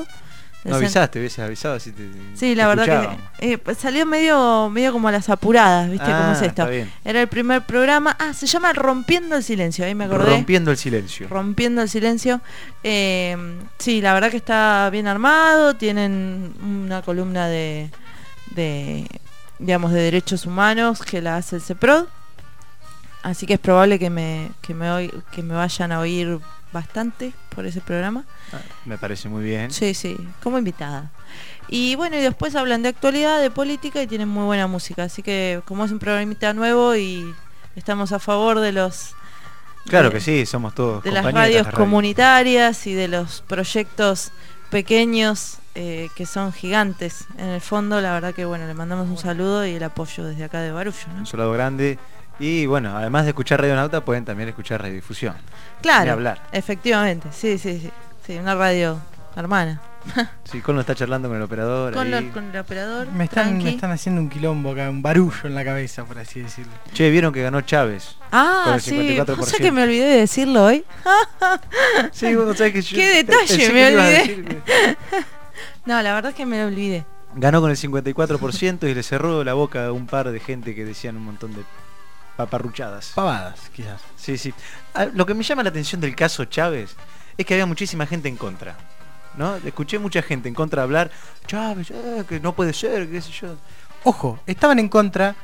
del No avisaste, hubieses avisado si te. Sí, te la verdad que eh, pues salió medio medio como a las apuradas, ¿viste cómo es Ah, esto? Era el primer programa. Ah, se llama Rompiendo el Silencio, ahí me acordé. Rompiendo el silencio. Rompiendo el silencio. Eh, sí, la verdad que está bien armado. Tienen una columna de, de, digamos, de derechos humanos que la hace el CEPROD. Así que es probable que me, que me, que me vayan a oír bastante por ese programa. Ah, Me parece muy bien. Sí, sí, como invitada. Y bueno, y después hablan de actualidad, de política y tienen muy buena música. Así que como es un programita nuevo y estamos a favor de los Claro de- que sí, somos todos de las de radios comunitarias y de los proyectos pequeños eh, que son gigantes. En el fondo, la verdad que bueno, le mandamos un saludo y el apoyo desde acá de Barullo. ¿no? Un soldado grande. Y bueno, además de escuchar Radio Nauta, pueden también escuchar radiodifusión. Claro, hablar. efectivamente, sí, sí, sí. Sí, una radio hermana. Sí, Colno está charlando con el operador. Ahí. lo- con el operador. Me están, me están haciendo un quilombo acá, un barullo en la cabeza, por así decirlo. Che, vieron que ganó Chávez. con Ah, el sí. 54%. O sea que me olvidé de decirlo hoy. Sí, vos sabés que yo Qué detalle, me lo olvidé. No, la verdad es que me olvidé. Ganó con el 54% y le cerró la boca a un par de gente que decían un montón de paparruchadas. Pavadas, quizás. Sí, sí. Ah, Lo que me llama la atención del caso Chávez es que había muchísima gente en contra. ¿No? Escuché mucha gente en contra hablar, Chávez, eh, que no puede ser, qué sé yo. Ojo, estaban en contra,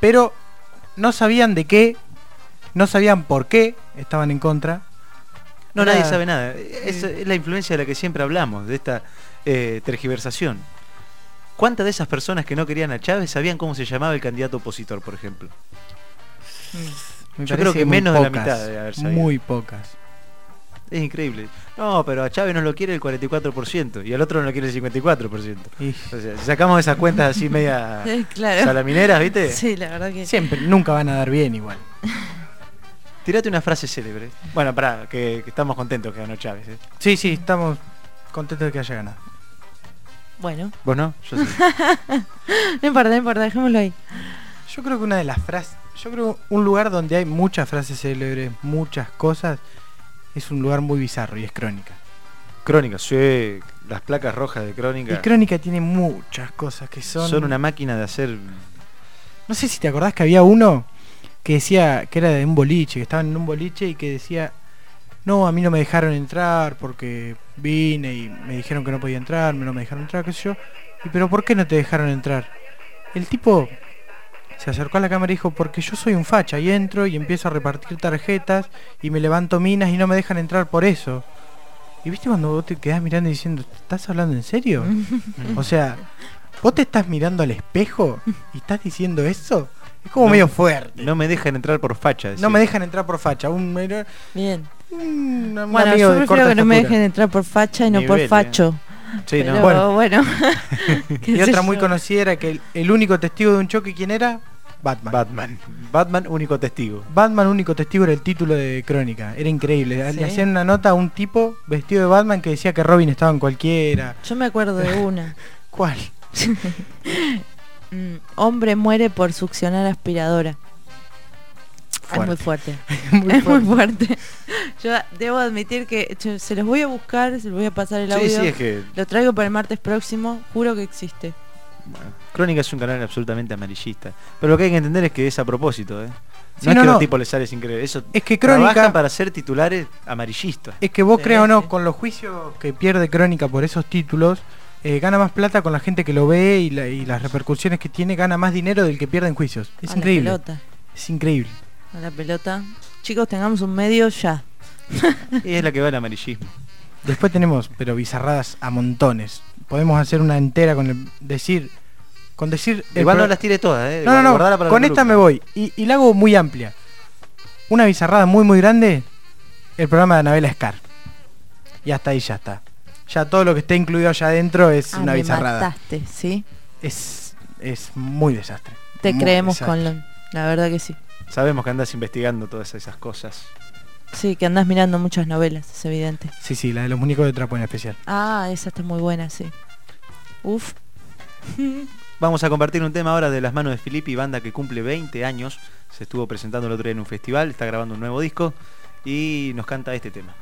pero no sabían de qué, no sabían por qué estaban en contra. No, Era- nadie sabe nada. Es, es la influencia de la que siempre hablamos, de esta eh, tergiversación. ¿Cuántas de esas personas que no querían a Chávez sabían cómo se llamaba el candidato opositor, por ejemplo? Me Yo creo que menos de la mitad de haber sabido. Muy pocas. Es increíble. No, pero a Chávez no lo quiere el 44% y al otro no lo quiere el 54%. Y O sea, si sacamos esas cuentas así media Eh, claro. salamineras, ¿viste? Sí, la verdad que siempre, nunca van a dar bien igual. Tirate una frase célebre. Bueno, pará, que, que estamos contentos que ganó Chávez. ¿eh? Sí, sí, estamos contentos de que haya ganado. Bueno. ¿Vos no? Yo sí. no importa, no importa, dejémoslo ahí. Yo creo que una de las frases, yo creo un lugar donde hay muchas frases célebres, muchas cosas, es un lugar muy bizarro y es Crónica. Crónica, sí. Las placas rojas de Crónica Y Crónica tiene muchas cosas que son... son una máquina de hacer... No sé si te acordás que había uno que decía que era de un boliche, que estaban en un boliche y que decía, no, a mí no me dejaron entrar porque vine y me dijeron que no podía entrar, no me dejaron entrar, qué sé yo. Y pero ¿por qué no te dejaron entrar? El tipo se acercó a la cámara y dijo, porque yo soy un facha y entro y empiezo a repartir tarjetas y me levanto minas y no me dejan entrar por eso. Y viste cuando vos te quedás mirando y diciendo, ¿estás hablando en serio? o sea, vos te estás mirando al espejo y estás diciendo eso. Es como No- medio fuerte. No me dejan entrar por facha. No me dejan entrar por facha. Un, un Bien. un Bueno, amigo yo de prefiero corta que no me dejen entrar por facha y no por eh. facho. Sí, no. Pero Bueno. bueno. qué Y otra muy conocida era que el, el único testigo de un choque, ¿quién era? Batman. Batman. Batman, único testigo. Batman, único testigo, era el título de Crónica. Era increíble. Sí. Le hacían una nota a un tipo vestido de Batman que decía que Robin estaba en cualquiera. Yo me acuerdo de una. ¿Cuál? Mm, hombre muere por succionar aspiradora. Es muy fuerte. Muy es muy fuerte. fuerte. Yo debo admitir que yo- se los voy a buscar, se los voy a pasar el Sí, audio. sí, es que Lo traigo para el martes próximo, juro que existe. Bueno, Crónica es un canal absolutamente amarillista. Pero lo que hay que entender es que es a propósito, ¿eh? No Sí, es no, que a no. los tipos les sale sin creer. Eso Es que Crónica- para ser titulares amarillistas. Es que vos Sí, creas o no, sí. con los juicios que pierde Crónica por esos títulos, eh, gana más plata con la gente que lo ve y, la- y las repercusiones que tiene, gana más dinero del que pierde en juicios. Es a la increíble. pelota. Es increíble. A la pelota. Chicos, tengamos un medio ya. Y es la que va el amarillismo. Después tenemos, pero bizarradas a montones. Podemos hacer una entera con el, decir. Con decir. el Igual no las tire todas, ¿eh? No, no, no. Con esta me voy. Y, y la hago muy amplia. Una bizarrada muy, muy grande. El programa de Anabela Scar. Y hasta ahí ya está. Ya todo lo que esté incluido allá adentro es Ah, una me bizarrada. mataste, ¿sí? Es, es muy desastre. Te Muy creemos, desastre. Conlon. La verdad que sí. Sabemos que andas investigando todas esas cosas. Sí, que andás mirando muchas novelas, es evidente. Sí, sí, la de los muñecos de trapo en especial. Ah, esa está muy buena, sí. Uf. Vamos a compartir un tema ahora de las manos de Filippi, banda que cumple 20 años. Se estuvo presentando el otro día en un festival, está grabando un nuevo disco y nos canta este tema.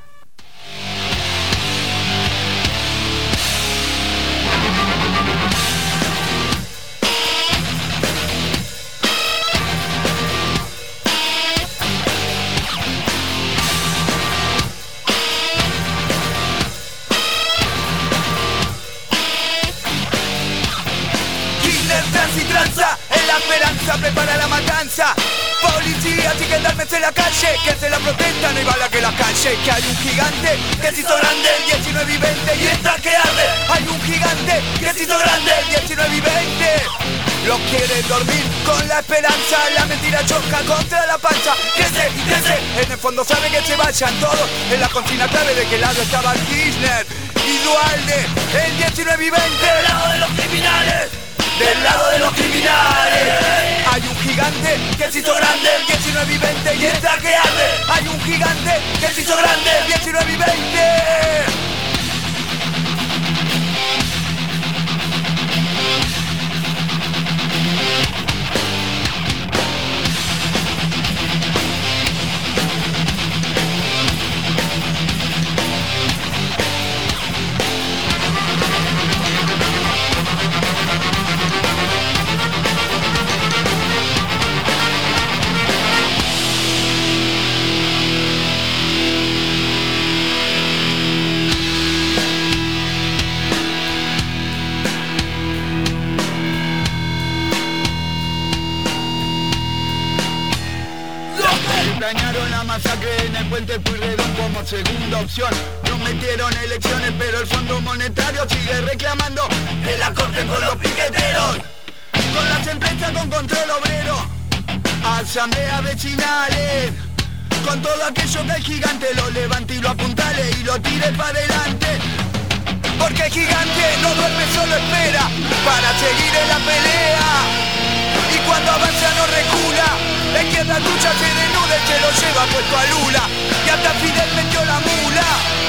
Prepara la matanza. Policía, sigue andarme en la calle, que se la protesta, no hay bala que la calle. Que hay un gigante que se hizo grande el 19 y 20 y está que arde. Hay un gigante que se hizo grande el 19 y 20. Los quiere dormir con la esperanza, la mentira choca contra la panza. Crece y crece, en el fondo sabe que se vayan todos. En la cocina clave de qué lado estaba Kirchner y Dualde, el 19 y 20. Del lado de los criminales. Del lado de los criminales Hay un gigante que se hizo grande el 19 y 20 y está que arde. Hay un gigante que se hizo grande el 19 y 20. Asambleas vecinales Con todo aquello que el gigante lo levante y lo apuntale y lo tire para adelante. Porque el gigante no duerme, solo espera Para seguir en la pelea. Y cuando avanza no recula. La izquierda tuya se desnuda y se lo lleva puesto a Lula. Y hasta Fidel metió la mula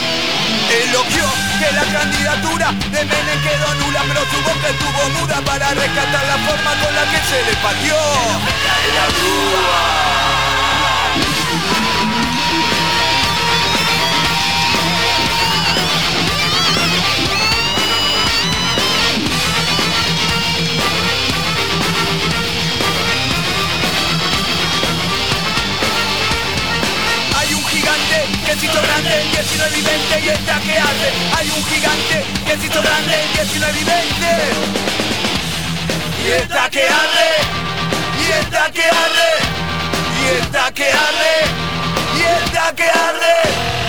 Elogió que la candidatura de Menem quedó nula Pero su boca estuvo muda para rescatar la forma con la que se le pateó la Hay que hizo grande 19 y 20 y está que arde Hay un gigante que hizo grande 19 y 20 Y está que arde Y está que arde Y está que arde Y está que arde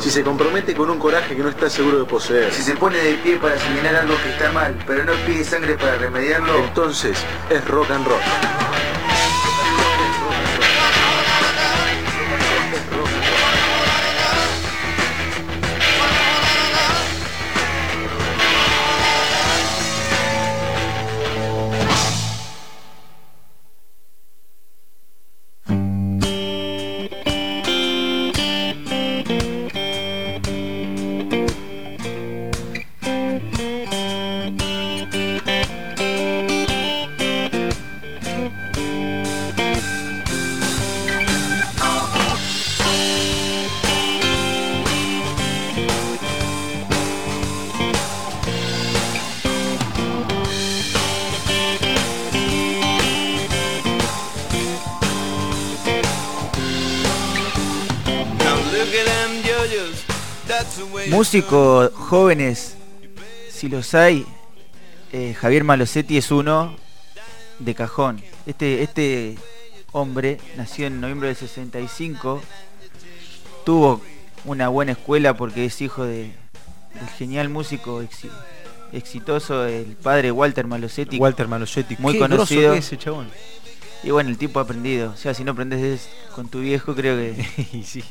Si se compromete con un coraje que no está seguro de poseer. Si se pone de pie para señalar algo que está mal, pero no pide sangre para remediarlo. Entonces es rock and roll. Músicos jóvenes, si los hay, eh, Javier Malosetti es uno de cajón. Este, este hombre nació en noviembre del 65, tuvo una buena escuela porque es hijo de, del genial músico exi- exitoso, el padre Walter Malosetti. Walter Malosetti, muy qué conocido. groso que es ese chabón. Y bueno, el tipo ha aprendido. O sea, si no aprendes de- con tu viejo, creo que sí.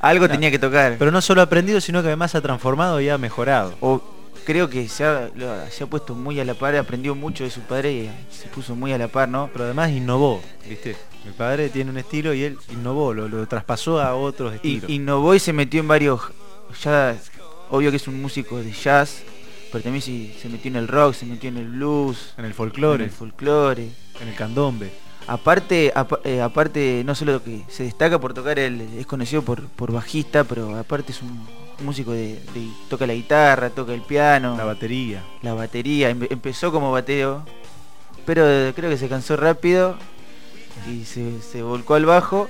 Algo No, tenía que tocar. Pero no solo ha aprendido, sino que además ha transformado y ha mejorado. O creo que se ha, lo- se ha puesto muy a la par, aprendió mucho de su padre y se puso muy a la par, ¿no? Pero además innovó, ¿viste? Mi padre tiene un estilo y él innovó, lo, lo traspasó a otros Y, estilos. innovó y se metió en varios. Ya, obvio que es un músico de jazz, pero también se, se metió en el rock, se metió en el blues, en el folclore, en el folclore. en el candombe. Aparte, apa- eh, aparte, no solo que se destaca por tocar el, es conocido por, por bajista, pero aparte es un músico de, de- toca la guitarra, toca el piano, La batería. la batería. Empe- empezó como bateo, pero eh, creo que se cansó rápido y se, se volcó al bajo.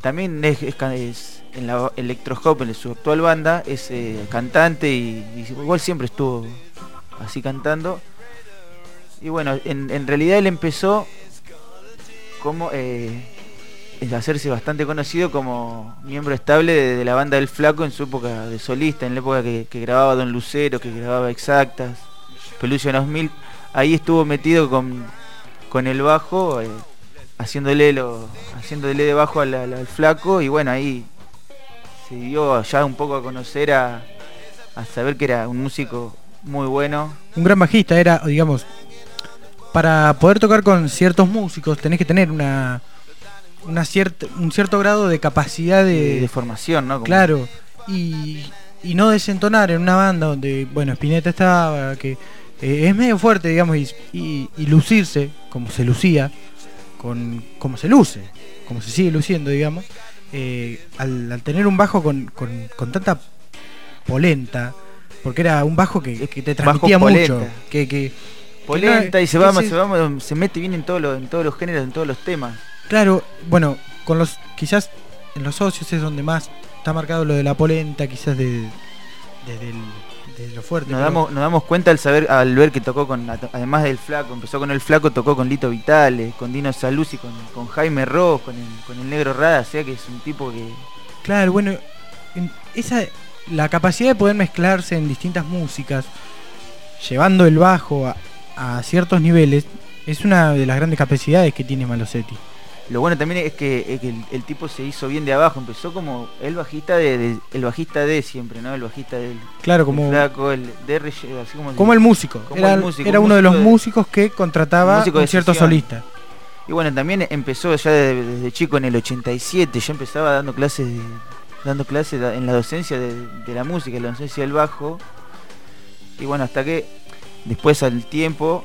También es, es ca- es en la Electro Hop, en su actual banda, es eh, cantante y, y igual siempre estuvo así cantando. Y bueno, en, en realidad él empezó como eh, hacerse bastante conocido como miembro estable de, la banda del Flaco en su época de solista, en la época que, grababa Don Lucero, que grababa Exactas, Pelucio 2000. Ahí estuvo metido con, con el bajo, eh, haciéndole, lo, haciéndole de bajo al Flaco y bueno, ahí se dio ya un poco a conocer a, a saber que era un músico muy bueno. Un gran bajista era, digamos, para poder tocar con ciertos músicos tenés que tener una, una cierta, un cierto grado de capacidad de, formación, ¿no? Como- Claro, y, y no desentonar en una banda donde, bueno, Spinetta estaba, que eh, es medio fuerte, digamos, y, y- y lucirse como se lucía, con como se luce, como se sigue luciendo, digamos, eh, al, al tener un bajo con, con- con tanta polenta, porque era un bajo que, que te bajo transmitía mucho, polenta. que, que polenta y se va, se va, se mete bien en todos los, en todos los géneros, en todos los temas. Claro, bueno, con los quizás en los socios es donde más está marcado lo de la polenta, quizás de, desde de lo fuerte. Nos pero- damos, nos damos cuenta al saber, al ver que tocó con, además del flaco, empezó con el flaco, tocó con Lito Vitale, con Dino Saluzzi, con, con Jaime Ross, con el, con el negro Rada, o sea que es un tipo que Claro, bueno, en- esa la capacidad de poder mezclarse en distintas músicas, llevando el bajo a, a ciertos niveles, es una de las grandes capacidades que tiene Malosetti. Lo bueno también es que, es que el, el tipo se hizo bien de abajo, empezó como el bajista de, de- el bajista de siempre, ¿no? El bajista del Claro, como- flaco, el de RG, así como, Como el músico, como era, el músico, era un uno de los músico músicos que contrataba músico un cierto sesión. solista. Y bueno, también empezó ya de- desde chico en el 87, ya empezaba dando clases dando clases en la docencia de, de la música, en la docencia del bajo. Y bueno, hasta que después al tiempo,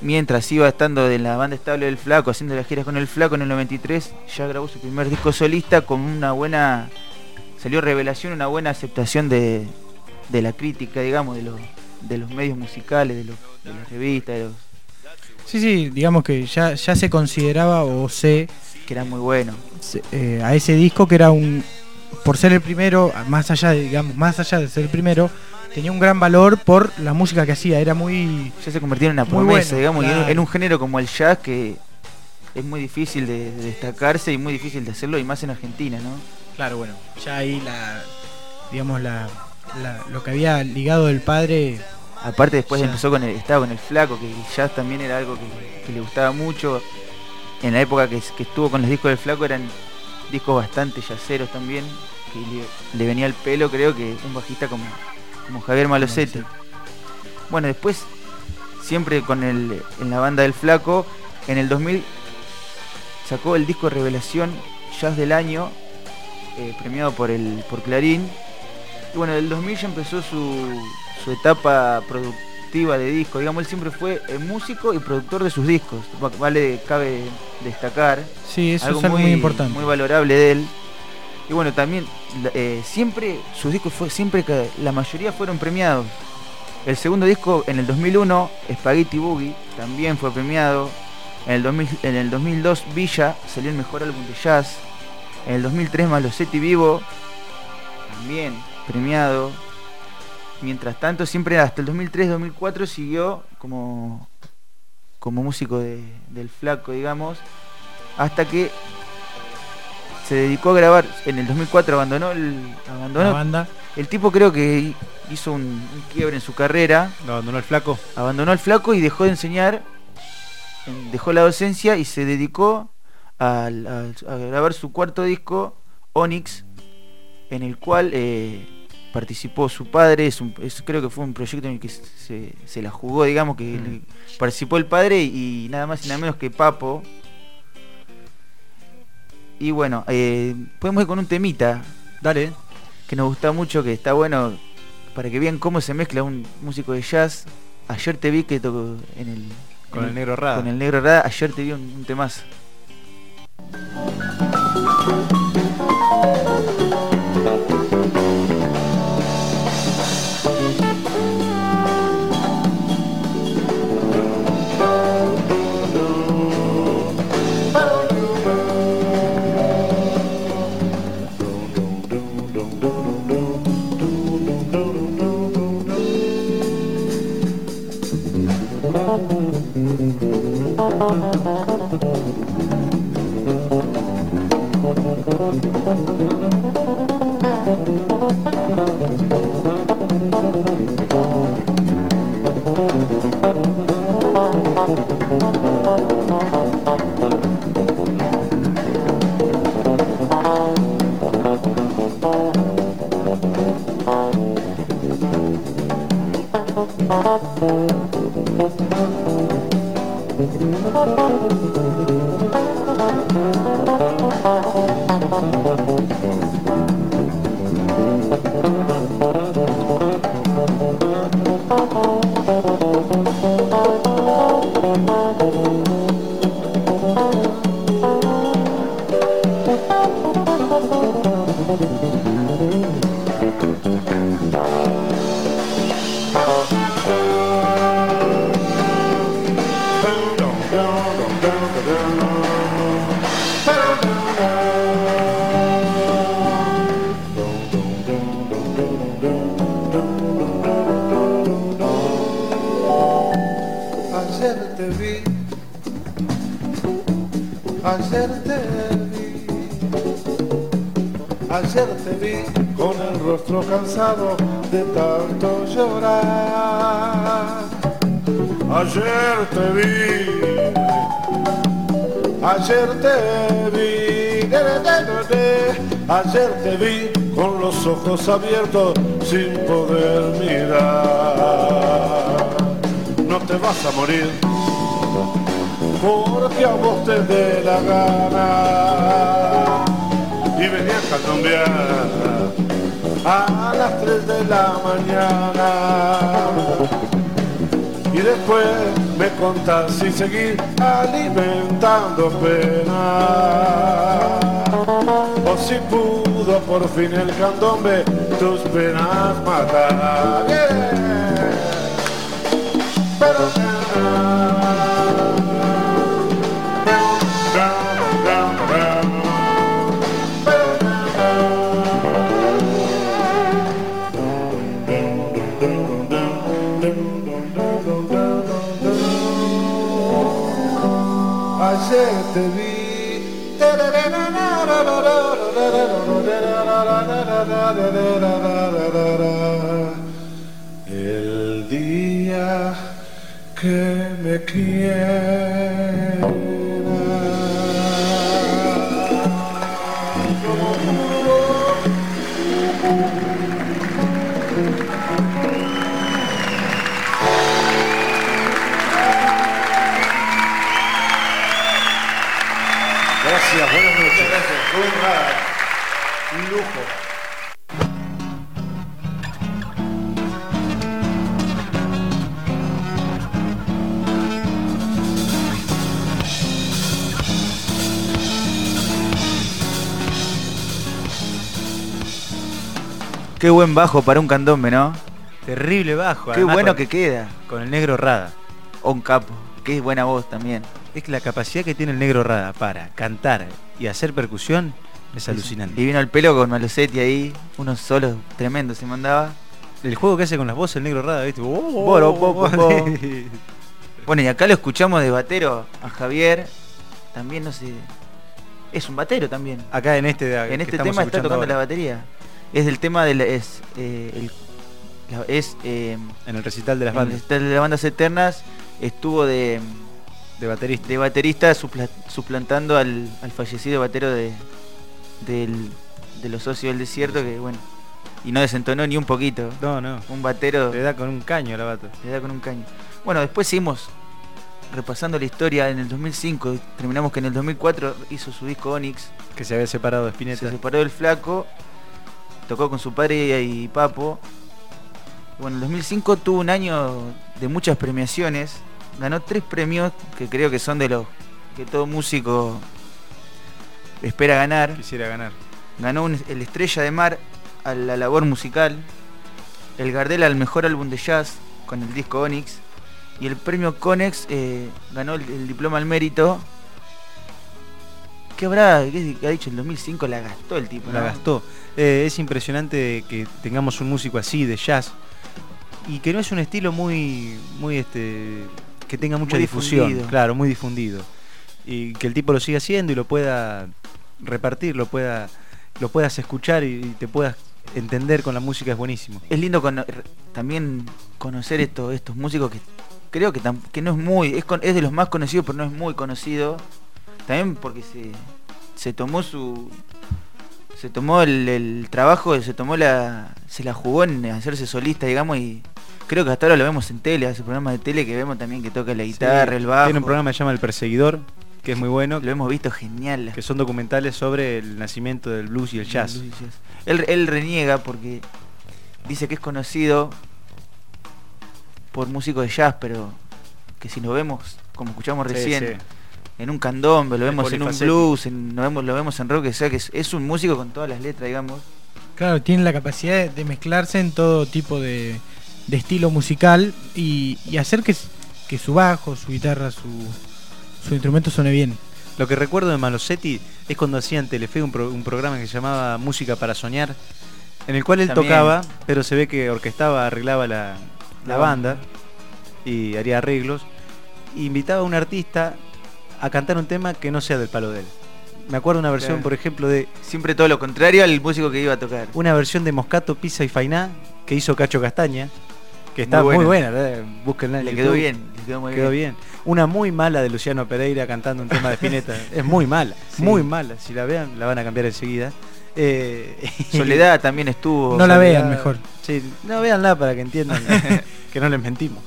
mientras iba estando en la banda estable del Flaco, haciendo las giras con el Flaco en el 93, ya grabó su primer disco solista con una buena salió revelación, una buena aceptación de, de la crítica, digamos, de los de los medios musicales, de, los, de las revistas, de los, Sí, sí, digamos que ya, ya se consideraba o se que era muy bueno. se- eh, a ese disco que era un por ser el primero, más allá de, digamos, más allá de ser el primero, tenía un gran valor por la música que hacía, era muy ya se convirtió en una promesa, bueno, digamos, claro. en un género como el jazz que es muy difícil de, de destacarse y muy difícil de hacerlo, y más en Argentina, ¿no? Claro, bueno, ya ahí la digamos la, la- lo que había ligado el padre Aparte después Ya. empezó con el, estaba con el flaco, que el jazz también era algo que, que le gustaba mucho. En la época que, que estuvo con los discos del flaco eran discos bastante yaceros también, que le, le venía al pelo creo que un bajista como, como Javier Malosetti. Bueno, después, siempre con el, en la banda del flaco, en el 2000 sacó el disco Revelación Jazz del Año, eh, premiado por, el, por Clarín. Y bueno, del 2000 ya empezó su, su etapa productiva de disco. Digamos, él siempre fue eh, músico y productor de sus discos. Va- Vale, cabe destacar. Sí, eso es algo muy importante. Muy valorable de él. Y bueno, también eh, siempre sus discos fue siempre que la mayoría fueron premiados. El segundo disco en el 2001, Spaghetti Boogie, también fue premiado. En el, 2000 en el 2002, Villa salió el mejor álbum de jazz. En el 2003, Malosetti Vivo, también premiado. Mientras tanto, siempre hasta el 2003-2004 siguió como, como músico de- del flaco, digamos, hasta que se dedicó a grabar. En el 2004 abandonó el, abandonó La banda. El tipo creo que hi- hizo un, un quiebre en su carrera. abandonó el flaco? Abandonó el flaco y dejó de enseñar, en- dejó la docencia y se dedicó al- al- a, grabar su cuarto disco, Onyx, en el cual eh, participó su padre, es un- es- creo que fue un proyecto en el que se, se la jugó, digamos, que Mm. participó el padre y, nada más y nada menos que Papo. Y bueno, eh, podemos ir con un temita. Dale. Que nos gusta mucho, que está bueno para que vean cómo se mezcla un músico de jazz. Ayer te vi que tocó en el. Con en el Negro Rada. Con el negro Rada. Ayer te vi un, un temazo. Ayer ayer te vi con los ojos abiertos sin poder mirar. No te vas a morir porque a vos te dé la gana. Y venía a candombear a las 3 de la mañana. Y después me contás si seguir alimentando pena si pudo por fin el candombe tus penas matar El día que me quiera. Gracias, buenas noches. Gracias. Qué buen bajo para un candombe, ¿no? Terrible bajo. Qué además bueno con- que queda. Con el negro Rada. O un capo. Qué buena voz también. Es que la capacidad que tiene el negro Rada para cantar y hacer percusión es alucinante. Y vino el pelo con Malosetti ahí, unos solos tremendos se mandaba. El juego que hace con las voces el negro Rada, ¿viste? Oh, oh, bo, bo. oh. Bueno, y acá lo escuchamos de batero a Javier. También no sé. Es un batero también. Acá en este de- En este tema está tocando la batería. Es del tema del. Es, eh, el- es eh, En el recital de las en el bandas. recital de las bandas eternas. Estuvo de. De baterista. De baterista supla- suplantando al, al fallecido batero de, del- de los socios del desierto que bueno. Y no desentonó ni un poquito. No, no. Un batero. Le da con un caño la bata. Le da con un caño. Bueno, después seguimos repasando la historia en el 2005. Terminamos que en el 2004 hizo su disco Onyx. Que se había separado de Spinetta. Se separó del flaco. Tocó con su padre y Papo. Bueno, en el 2005 tuvo un año de muchas premiaciones. Ganó tres premios que creo que son de los que todo músico espera ganar. Quisiera ganar. Ganó un- el Estrella de Mar a la labor musical, el Gardel al mejor álbum de jazz con el disco Onyx y el premio Conex eh, ganó el, el diploma al mérito. ¿Qué habrá? ¿Qué ha dicho? En 2005 la gastó el tipo. La ¿no? gastó. Eh, es impresionante que tengamos un músico así de jazz y que no es un estilo muy, muy este, que tenga mucha Muy difusión, difundido. claro, muy difundido y que el tipo lo siga haciendo y lo pueda repartir, lo, pueda, lo puedas escuchar y, y te puedas entender con la música es buenísimo. Es lindo cono- r- también conocer esto, estos músicos que creo que, tam- que no es muy, es, con- es de los más conocidos, pero no es muy conocido. También porque se, se tomó su. Se tomó el, el trabajo, se tomó la. se la jugó en hacerse solista, digamos, y creo que hasta ahora lo vemos en tele, hace programas de tele que vemos también que toca la guitarra, Sí, el bajo. Tiene un programa que se llama El Perseguidor, que es muy bueno. Lo hemos visto genial. Que son documentales sobre el nacimiento del blues y el jazz. Blues y jazz. Él, él reniega porque dice que es conocido por músicos de jazz, pero que si lo vemos, como escuchamos Sí, recién, sí. En un candombe, lo vemos en un blues, en- lo, vemos, lo vemos en rock, o sea que es, es un músico con todas las letras, digamos. Claro, tiene la capacidad de- mezclarse en todo tipo de, de estilo musical y, y hacer que, su bajo, su guitarra, su, su instrumento suene bien. Lo que recuerdo de Malosetti es cuando hacía en Telefe un, pro- un programa que se llamaba Música para Soñar, en el cual él También. tocaba, pero se ve que orquestaba, arreglaba la, la La banda y haría arreglos. e invitaba a un artista a cantar un tema que no sea del palo de él. Me acuerdo una versión, Claro. por ejemplo, de Siempre todo lo contrario al músico que iba a tocar. una versión de Moscato, Pizza y Fainá que hizo Cacho Castaña, que está Muy muy buena. buena, ¿verdad? búsquenla en Le YouTube. quedó bien, le quedó muy Quedó bien. bien. Una muy mala de Luciano Pereira cantando un tema de Spinetta. es muy mala, Sí. muy mala. Si la vean, la van a cambiar enseguida. Eh, Soledad también estuvo. No la vean mejor. Sí, no veanla para que entiendan que no les mentimos.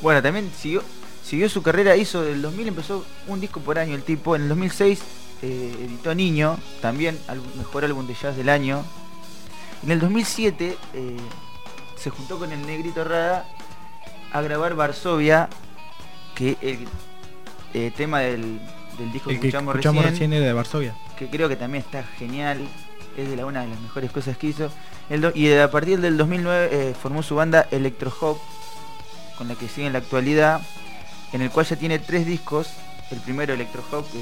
Bueno, también siguió, siguió su carrera, hizo del 2000, empezó un disco por año el tipo. En el 2006 eh, editó Niño, también al mejor álbum de jazz del año. En el 2007 eh, se juntó con el Negrito Rada a grabar Varsovia, que el eh, tema del, del disco El que escuchamos, escuchamos recién, recién era de Varsovia. que creo que también está genial, es de la, una de las mejores cosas que hizo. El do- y a partir del 2009 eh, formó su banda Electro Hop, con la que sigue en la actualidad, en el cual ya tiene tres discos. El primero Electro Hop, que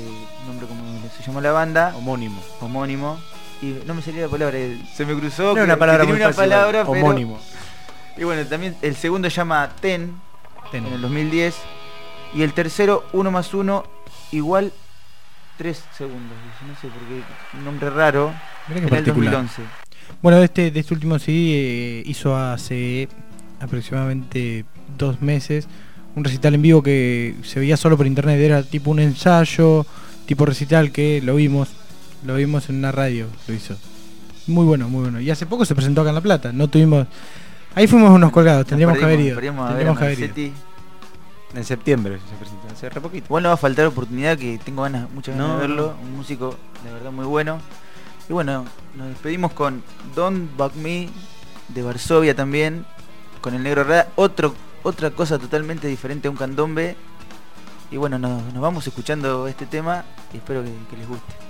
nombre como se llamó la banda, Homónimo. homónimo. Y no me salía la palabra, eh, se me cruzó. No que- una que palabra tenía muy una fácil, palabra, pero- homónimo. y bueno, también el segundo se llama Ten, Ten. en el 2010. Y el tercero, 1 más 1, igual 3 segundos. No sé por qué, un nombre raro. Mirá qué en el particular. 2011. Bueno, este, de este último CD eh, hizo hace aproximadamente dos meses un recital en vivo que se veía solo por internet, era tipo un ensayo, tipo recital que lo vimos, lo vimos en una radio, lo hizo. Muy bueno, muy bueno. Y hace poco se presentó acá en La Plata, no tuvimos... Ahí fuimos unos colgados, tendríamos que haber ido. perdimos a ver Tendríamos a que haber ido. En septiembre se presentó, hace re poquito. Igual no va a faltar oportunidad que tengo ganas, muchas ganas No, de verlo. no. Un músico de verdad muy bueno. Y bueno, nos despedimos con Don't Back Me de Varsovia también. Con el negro Rada. Otro, otra cosa totalmente diferente a un candombe. Y bueno, nos, vamos escuchando este tema y espero que les guste.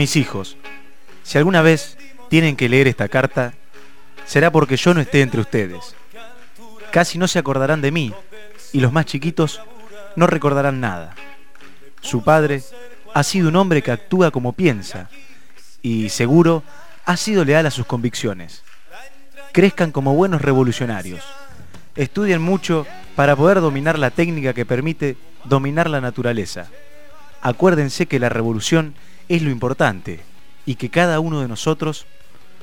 Mis hijos, si alguna vez tienen que leer esta carta, será porque yo no esté entre ustedes. Casi no se acordarán de mí y los más chiquitos no recordarán nada. Su padre ha sido un hombre que actúa como piensa y seguro ha sido leal a sus convicciones. Crezcan como buenos revolucionarios. Estudien mucho para poder dominar la técnica que permite dominar la naturaleza. Acuérdense que la revolución es lo importante y que cada uno de nosotros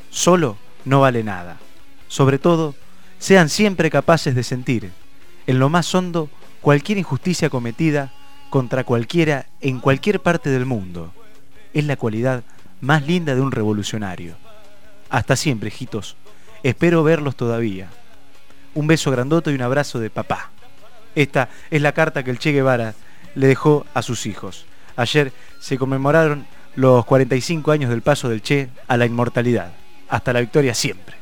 solo no vale nada. Sobre todo, sean siempre capaces de sentir en lo más hondo cualquier injusticia cometida contra cualquiera en cualquier parte del mundo. Es la cualidad más linda de un revolucionario. Hasta siempre, hijitos. Espero verlos todavía. Un beso grandote y un abrazo de papá. Esta es la carta que el Che Guevara le dejó a sus hijos. Ayer se conmemoraron los 45 años del paso del Che a la inmortalidad. Hasta la victoria siempre.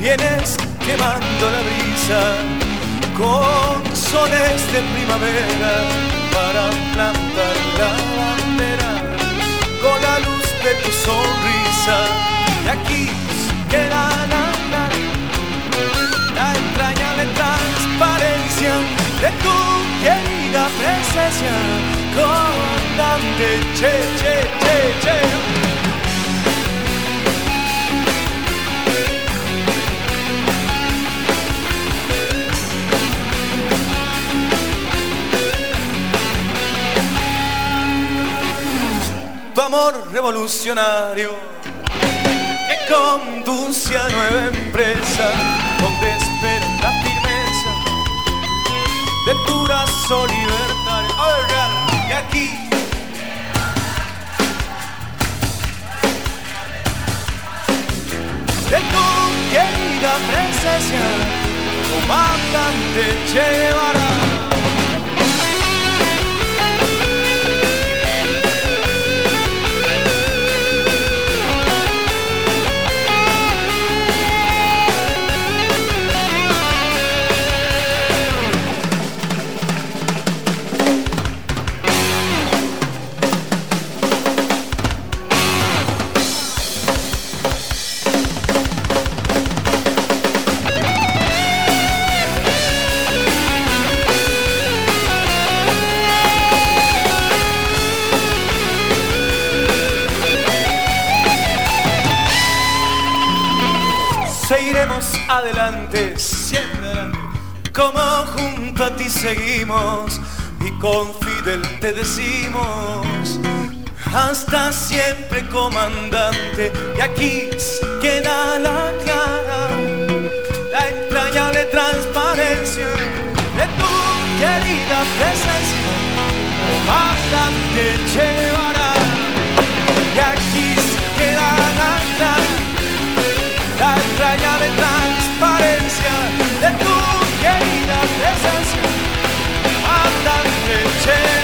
Vienes quemando la brisa con soles de primavera para plantar la bandera con la luz de tu sonrisa. Y aquí queda la, la, la entrañable transparencia de tu querida presencia, comandante Che, Che, Che, Che. Amor revolucionario que conduce a nueva empresa donde espera la firmeza de tu brazo libertario. Y aquí de tu querida presencia, comandante Che Guevara. Adelante, como junto a ti seguimos y con Fidel te decimos, hasta siempre comandante, y aquí queda la clara, la entrañable transparencia de tu querida presencia, comandante Guevara, y aquí queda la clara la entrañable transparencia de tu querida presencia, andante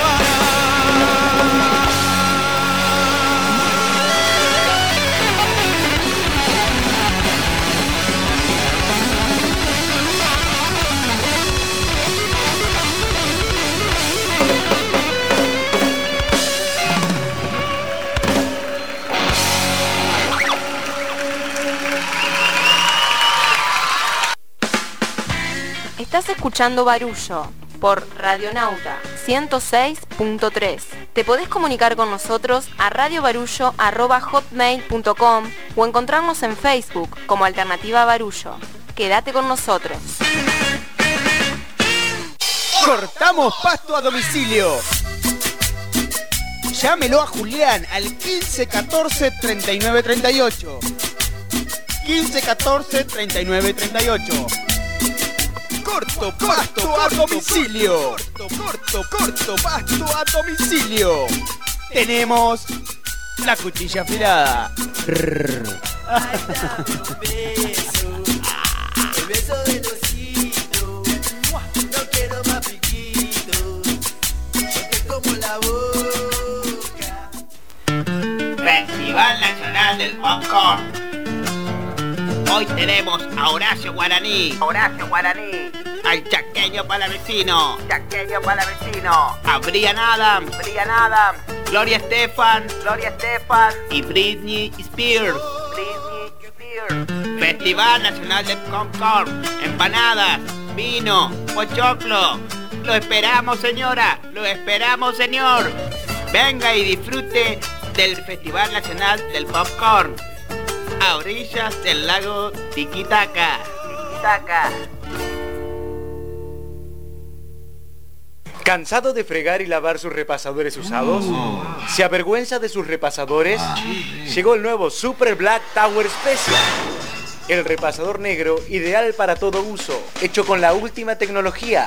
Estás escuchando Barullo por Radionauta 106.3. Te podés comunicar con nosotros a radiobarullo.hotmail.com o encontrarnos en Facebook como Alternativa Barullo. Quédate con nosotros. Cortamos pasto a domicilio. Llámelo a Julián al 15 14 39 38. 15 14 39 38. Corto pasto a domicilio. Corto, corto, corto pasto a domicilio. Tenemos la cuchilla afilada. Brrr. El beso de los hilos, no quiero más piquitos, porque como la boca. Festival Nacional del Popcorn. Hoy tenemos a Horacio Guaraní. Horacio Guaraní. Al chaqueño palavecino. Chaqueño palavecino. A Brian Adams. Brian Adams. Gloria Estefan. Gloria Estefan. Y Britney Spears. Britney Spears. Festival Nacional del Popcorn. Empanadas. Vino. Pochoclo. Lo esperamos, señora. Lo esperamos, señor. Venga y disfrute del Festival Nacional del Popcorn. A orillas del lago Tiquitaca. Tiquitaca. ¿Cansado de fregar y lavar sus repasadores usados? ¿Se avergüenza de sus repasadores? Llegó el nuevo Super Black Tower Special. El repasador negro ideal para todo uso, hecho con la última tecnología.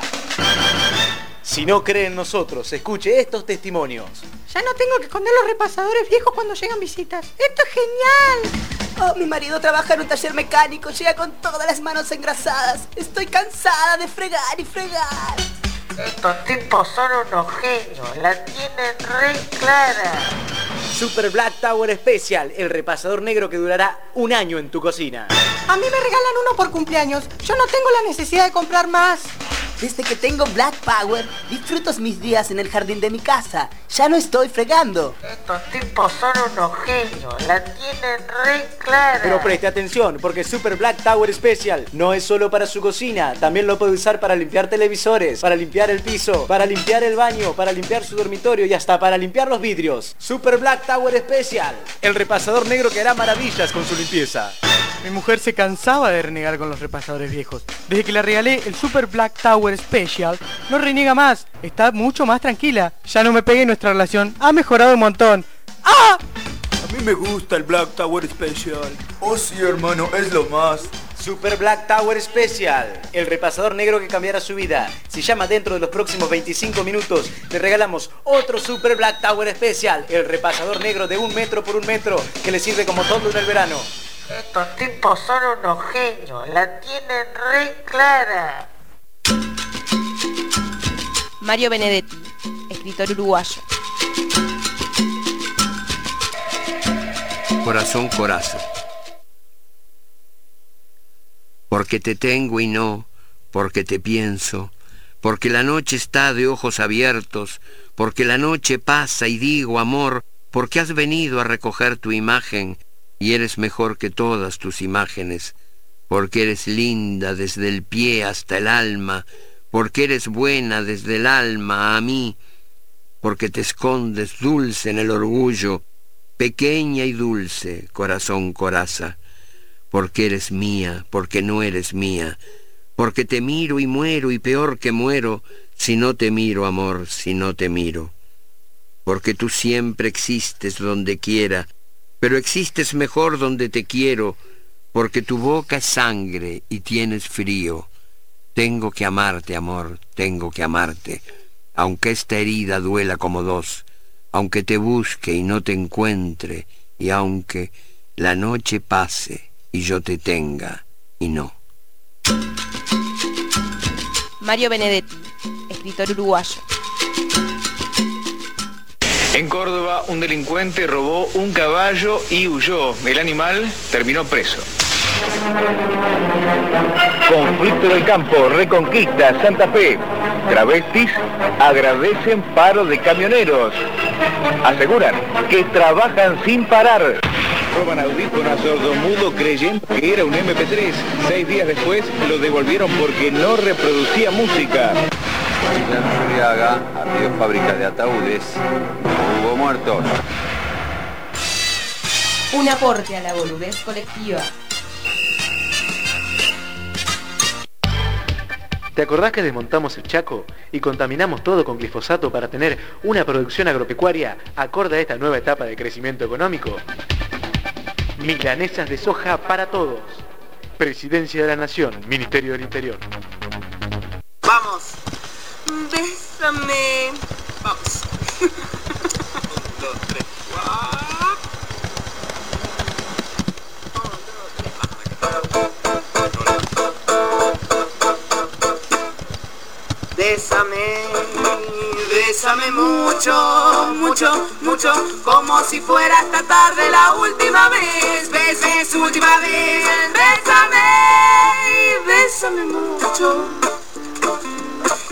Si no cree en nosotros, escuche estos testimonios. Ya no tengo que esconder los repasadores viejos cuando llegan visitas. ¡Esto es genial! Oh, mi marido trabaja en un taller mecánico, llega con todas las manos engrasadas. Estoy cansada de fregar y fregar. Estos tipos son unos genios, la tienen re clara. Super Black Tower Special, el repasador negro que durará un año en tu cocina. A mí me regalan uno por cumpleaños. Yo no tengo la necesidad de comprar más. Desde que tengo Black Power, disfruto mis días en el jardín de mi casa. Ya no estoy fregando. Estos tipos son unos genios, la tienen re clara. Pero preste atención, porque Super Black Tower Special no es solo para su cocina, también lo puede usar para limpiar televisores, para limpiar el piso, para limpiar el baño, para limpiar su dormitorio y hasta para limpiar los vidrios. Super Black Tower Special, el repasador negro que hará maravillas con su limpieza. Mi mujer se cansaba de renegar con los repasadores viejos. Desde que le regalé el Super Black Tower Special, no reniega más. Está mucho más tranquila. Ya no me pegue y nuestra relación. Ha mejorado un montón. ¡Ah! A mí me gusta el Black Tower Special. Oh sí, hermano, es lo más. Super Black Tower Special, el repasador negro que cambiará su vida. Si llama dentro de los próximos 25 minutos, le regalamos otro Super Black Tower Special, el repasador negro de un metro por un metro, que le sirve como todo en el verano. Estos tipos son unos genios, la tienen re clara. Mario Benedetti, escritor uruguayo. Corazón coraza. Porque te tengo y no, porque te pienso, porque la noche está de ojos abiertos, porque la noche pasa y digo amor, porque has venido a recoger tu imagen y eres mejor que todas tus imágenes, porque eres linda desde el pie hasta el alma, porque eres buena desde el alma a mí, porque te escondes dulce en el orgullo, pequeña y dulce, corazón coraza, porque eres mía, porque no eres mía, porque te miro y muero y peor que muero, si no te miro, amor, si no te miro, porque tú siempre existes donde quiera, pero existes mejor donde te quiero, porque tu boca es sangre y tienes frío. Tengo que amarte, amor, tengo que amarte, aunque esta herida duela como dos, aunque te busque y no te encuentre, y aunque la noche pase y yo te tenga y no. Mario Benedetti, escritor uruguayo. En Córdoba, un delincuente robó un caballo y huyó. El animal terminó preso. Conflicto del campo, Reconquista, Santa Fe. Travestis agradecen paro de camioneros. Aseguran que trabajan sin parar. Roban audífono a sordomudo creyendo que era un MP3. Seis días después lo devolvieron porque no reproducía música. Zuriaga abrió fábrica de ataúdes. Hubo muertos. Un aporte a la boludez colectiva. ¿Te acordás que desmontamos el Chaco y contaminamos todo con glifosato para tener una producción agropecuaria acorde a esta nueva etapa de crecimiento económico? Milanesas de soja para todos. Presidencia de la Nación, Ministerio del Interior. Vamos. Bésame. Vamos. Un, dos, tres. Bésame, bésame mucho, mucho, mucho, como si fuera esta tarde la última vez, ves, ves, última vez, bésame, bésame mucho,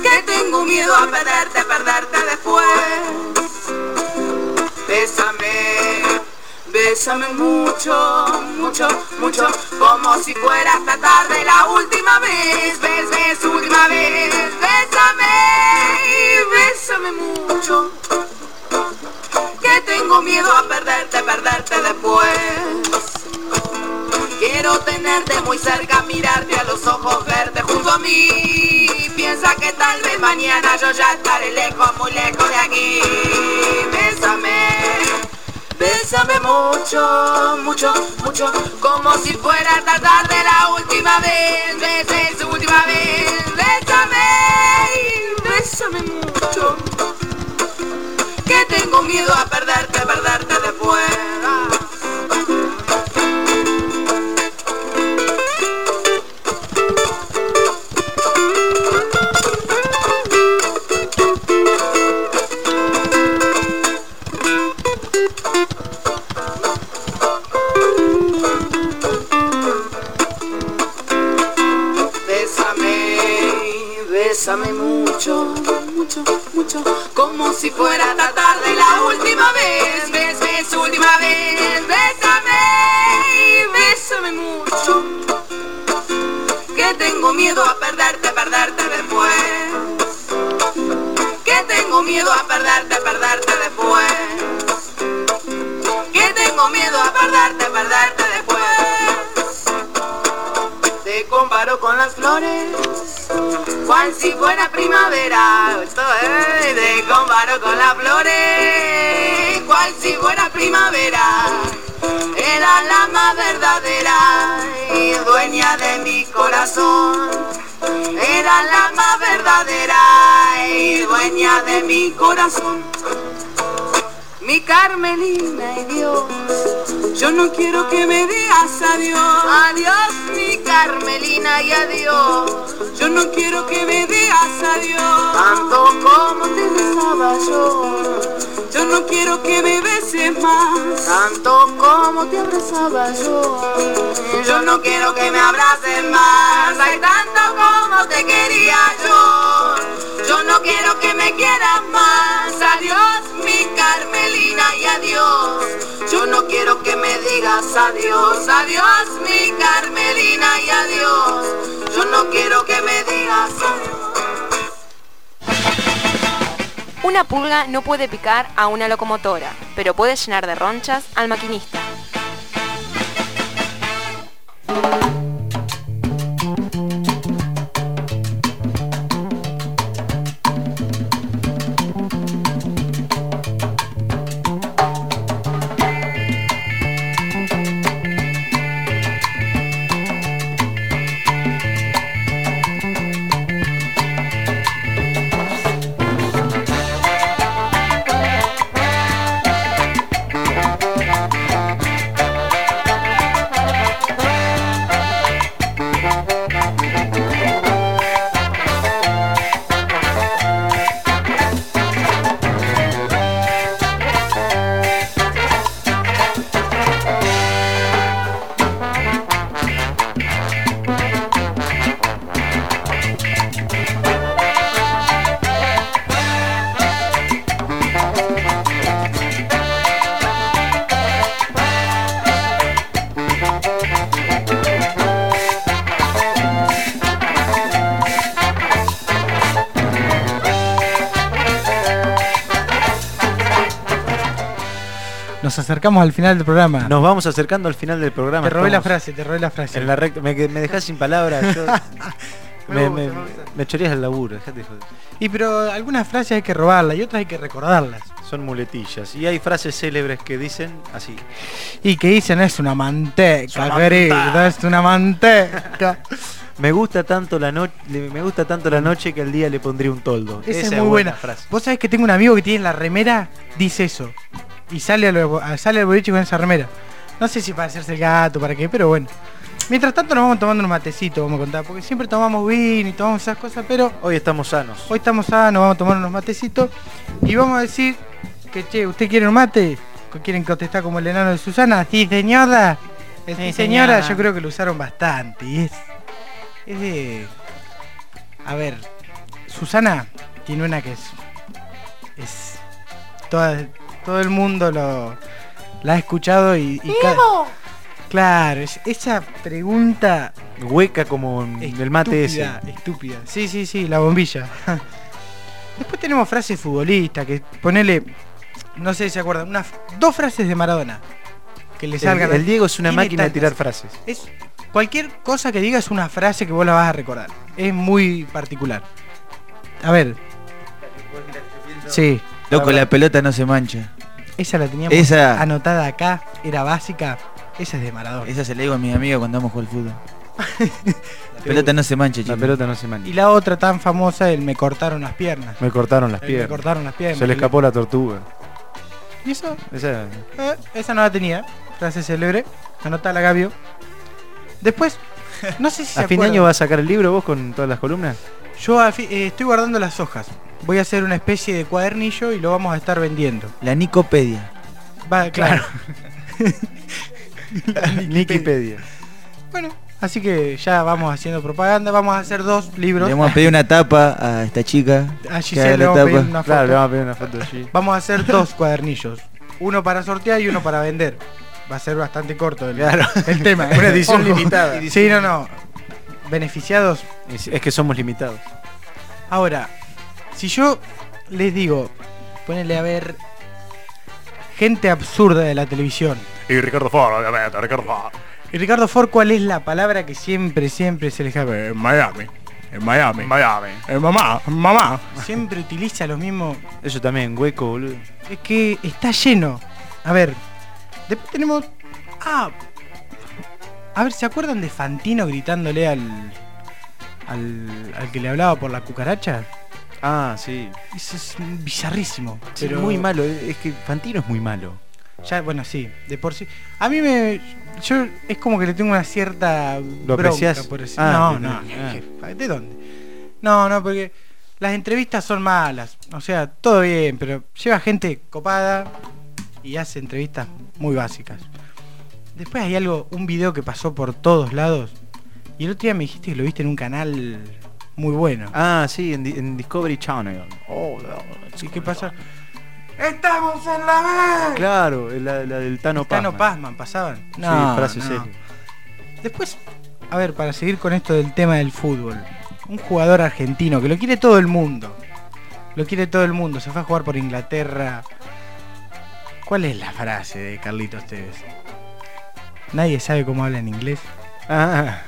que tengo miedo a perderte, perderte después, bésame, bésame mucho, mucho, mucho, como si fuera esta tarde la última vez, ves, ves, última vez, bésame, bésame mucho, que tengo miedo a perderte, perderte después. Quiero tenerte muy cerca, mirarte a los ojos, verte junto a mí. Piensa que tal vez mañana yo ya estaré lejos, muy lejos de aquí. Bésame, bésame mucho, mucho, mucho, como si fuera esta tarde la última vez. Bésame, última vez, bésame, bésame mucho. Que tengo miedo a perderte, perderte después. Bésame, bésame mucho, mucho, mucho, como si fuera esta tarde la última vez, ves, ves, última vez, bésame, bésame mucho, que tengo miedo a perderte, perderte después, que tengo miedo a perderte, perderte después, que tengo miedo a perderte, perderte después. Te comparo con las flores, cual si fuera primavera. Esto es, te comparo con las flores, cual si fuera primavera. Era la más verdadera y dueña de mi corazón. Era la más verdadera y dueña de mi corazón. Mi Carmelina y Dios, yo no quiero que me digas adiós. Adiós, mi Carmelina y adiós. Yo no quiero que me digas adiós. Tanto como te besaba yo. Yo no quiero que me beses más. Tanto como te abrazaba yo. Yo no quiero que me abraces más. Ay, tanto como te quería yo. Yo no quiero que me quieras más. Adiós, mi Carmelina y adiós. Yo no quiero que me digas adiós. Adiós, mi Carmelina y adiós. Yo no quiero que me digas adiós. Una pulga no puede picar a una locomotora, pero puede llenar de ronchas al maquinista. Acercamos al final del programa. Nos vamos acercando al final del programa. Te robé la frase, te robé la frase. En la recta, me, me dejás sin palabras. yo- Me, me, choreas el laburo, dejate de joder. Y pero algunas frases hay que robarlas y otras hay que recordarlas. Son muletillas. Y hay frases célebres que dicen así. Y que dicen es una manteca, Es una querido, manteca". es una manteca. Me gusta tanto la noche, me gusta tanto la noche que al día le pondría un toldo. Esa es muy buena. frase. Vos sabés que tengo un amigo que tiene la remera, dice eso. Y sale, lo- sale al boliche con esa remera. No sé si para hacerse el gato, para qué, pero bueno. Mientras tanto nos vamos tomando unos matecitos, vamos a contar. Porque siempre tomamos vino y tomamos esas cosas, pero Hoy estamos sanos. hoy estamos sanos, vamos a tomar unos matecitos. Y vamos a decir que, che, ¿usted quiere un mate? ¿Quieren contestar como el enano de Susana? Sí, señora. El sí, Sí, señora, señora. yo creo que lo usaron bastante. Y es, es de... A ver, Susana tiene una que es... Es... toda- todo el mundo lo, la ha escuchado y... Claro, es- esa pregunta Hueca como el mate ese. estúpida. Sí, sí, sí, la bombilla. Después tenemos frases futbolistas que ponele, no sé si se acuerdan, unas dos frases de Maradona que le salgan. el Diego es una máquina de tirar frases. Es cualquier cosa que diga es una frase que vos la vas a recordar. Es muy particular. A ver. Sí. Loco, la pelota no se mancha. Esa la teníamos Esa- anotada acá, era básica. Esa es de Maradona. Esa se la digo a mis amigos cuando vamos a jugar al fútbol. La pelota no se mancha, La chicos. pelota no se mancha. Y la otra tan famosa, el me cortaron las piernas. Me cortaron las El me piernas. cortaron las piernas. Se le escapó la tortuga. ¿Y eso? Esa, Eh, esa no la tenía. Frase célebre. Anotala, Gabio. Después, no sé si se ¿A fin de acuerdan. año vas a sacar el libro vos con todas las columnas? Yo a fi- eh, estoy guardando las hojas. Voy a hacer una especie de cuadernillo y lo vamos a estar vendiendo. La Nicopedia. Va, claro. Wikipedia. Bueno, así que ya vamos haciendo propaganda. Vamos a hacer dos libros. Le vamos a pedir una tapa a esta chica. A Giselle le la vamos a pedir una Claro, foto. le vamos a pedir una foto allí. Vamos a hacer dos cuadernillos. Uno para sortear y uno para vender. Va a ser bastante corto el, Claro. el tema. Una edición Ojo. limitada. Sí, no, no. Beneficiados. Es, es que somos limitados. Ahora, si yo les digo, ponele a ver gente absurda de la televisión. Y Ricardo Ford, obviamente, Ricardo Ford. Y Ricardo Ford, ¿cuál es la palabra que siempre, siempre se le escapa? En Miami. En Miami. Miami. En mamá, mamá. Siempre utiliza los mismos. Eso también, hueco, boludo. Es que está lleno. A ver. Después tenemos. Ah. A ver, ¿se acuerdan de Fantino gritándole al. al, al que le hablaba por la cucaracha? Ah, sí. Eso es bizarrísimo. Pero muy malo. Es que Fantino es muy malo. Ya, bueno, sí, de por sí. A mí me. Yo es como que le tengo una cierta. ¿Lo bronca por. Ah, no, no. bien. ¿qué- ¿De dónde? No, no, porque las entrevistas son malas. O sea, todo bien, pero lleva gente copada y hace entrevistas muy básicas. Después hay algo, un video que pasó por todos lados. Y el otro día me dijiste que lo viste en un canal muy bueno. Ah, sí, en, en Discovery Channel. Oh, ¿Y qué pasa? ¡Estamos en la B! Claro, la, la del Tano Tano Pazman. Pazman pasaban. Sí, frase seria. Después, a ver, para seguir con esto del tema del fútbol. Un jugador argentino que lo quiere todo el mundo. Lo quiere todo el mundo. Se fue a jugar por Inglaterra. ¿Cuál es la frase de Carlitos Tevez? Nadie sabe cómo habla en inglés. Ah,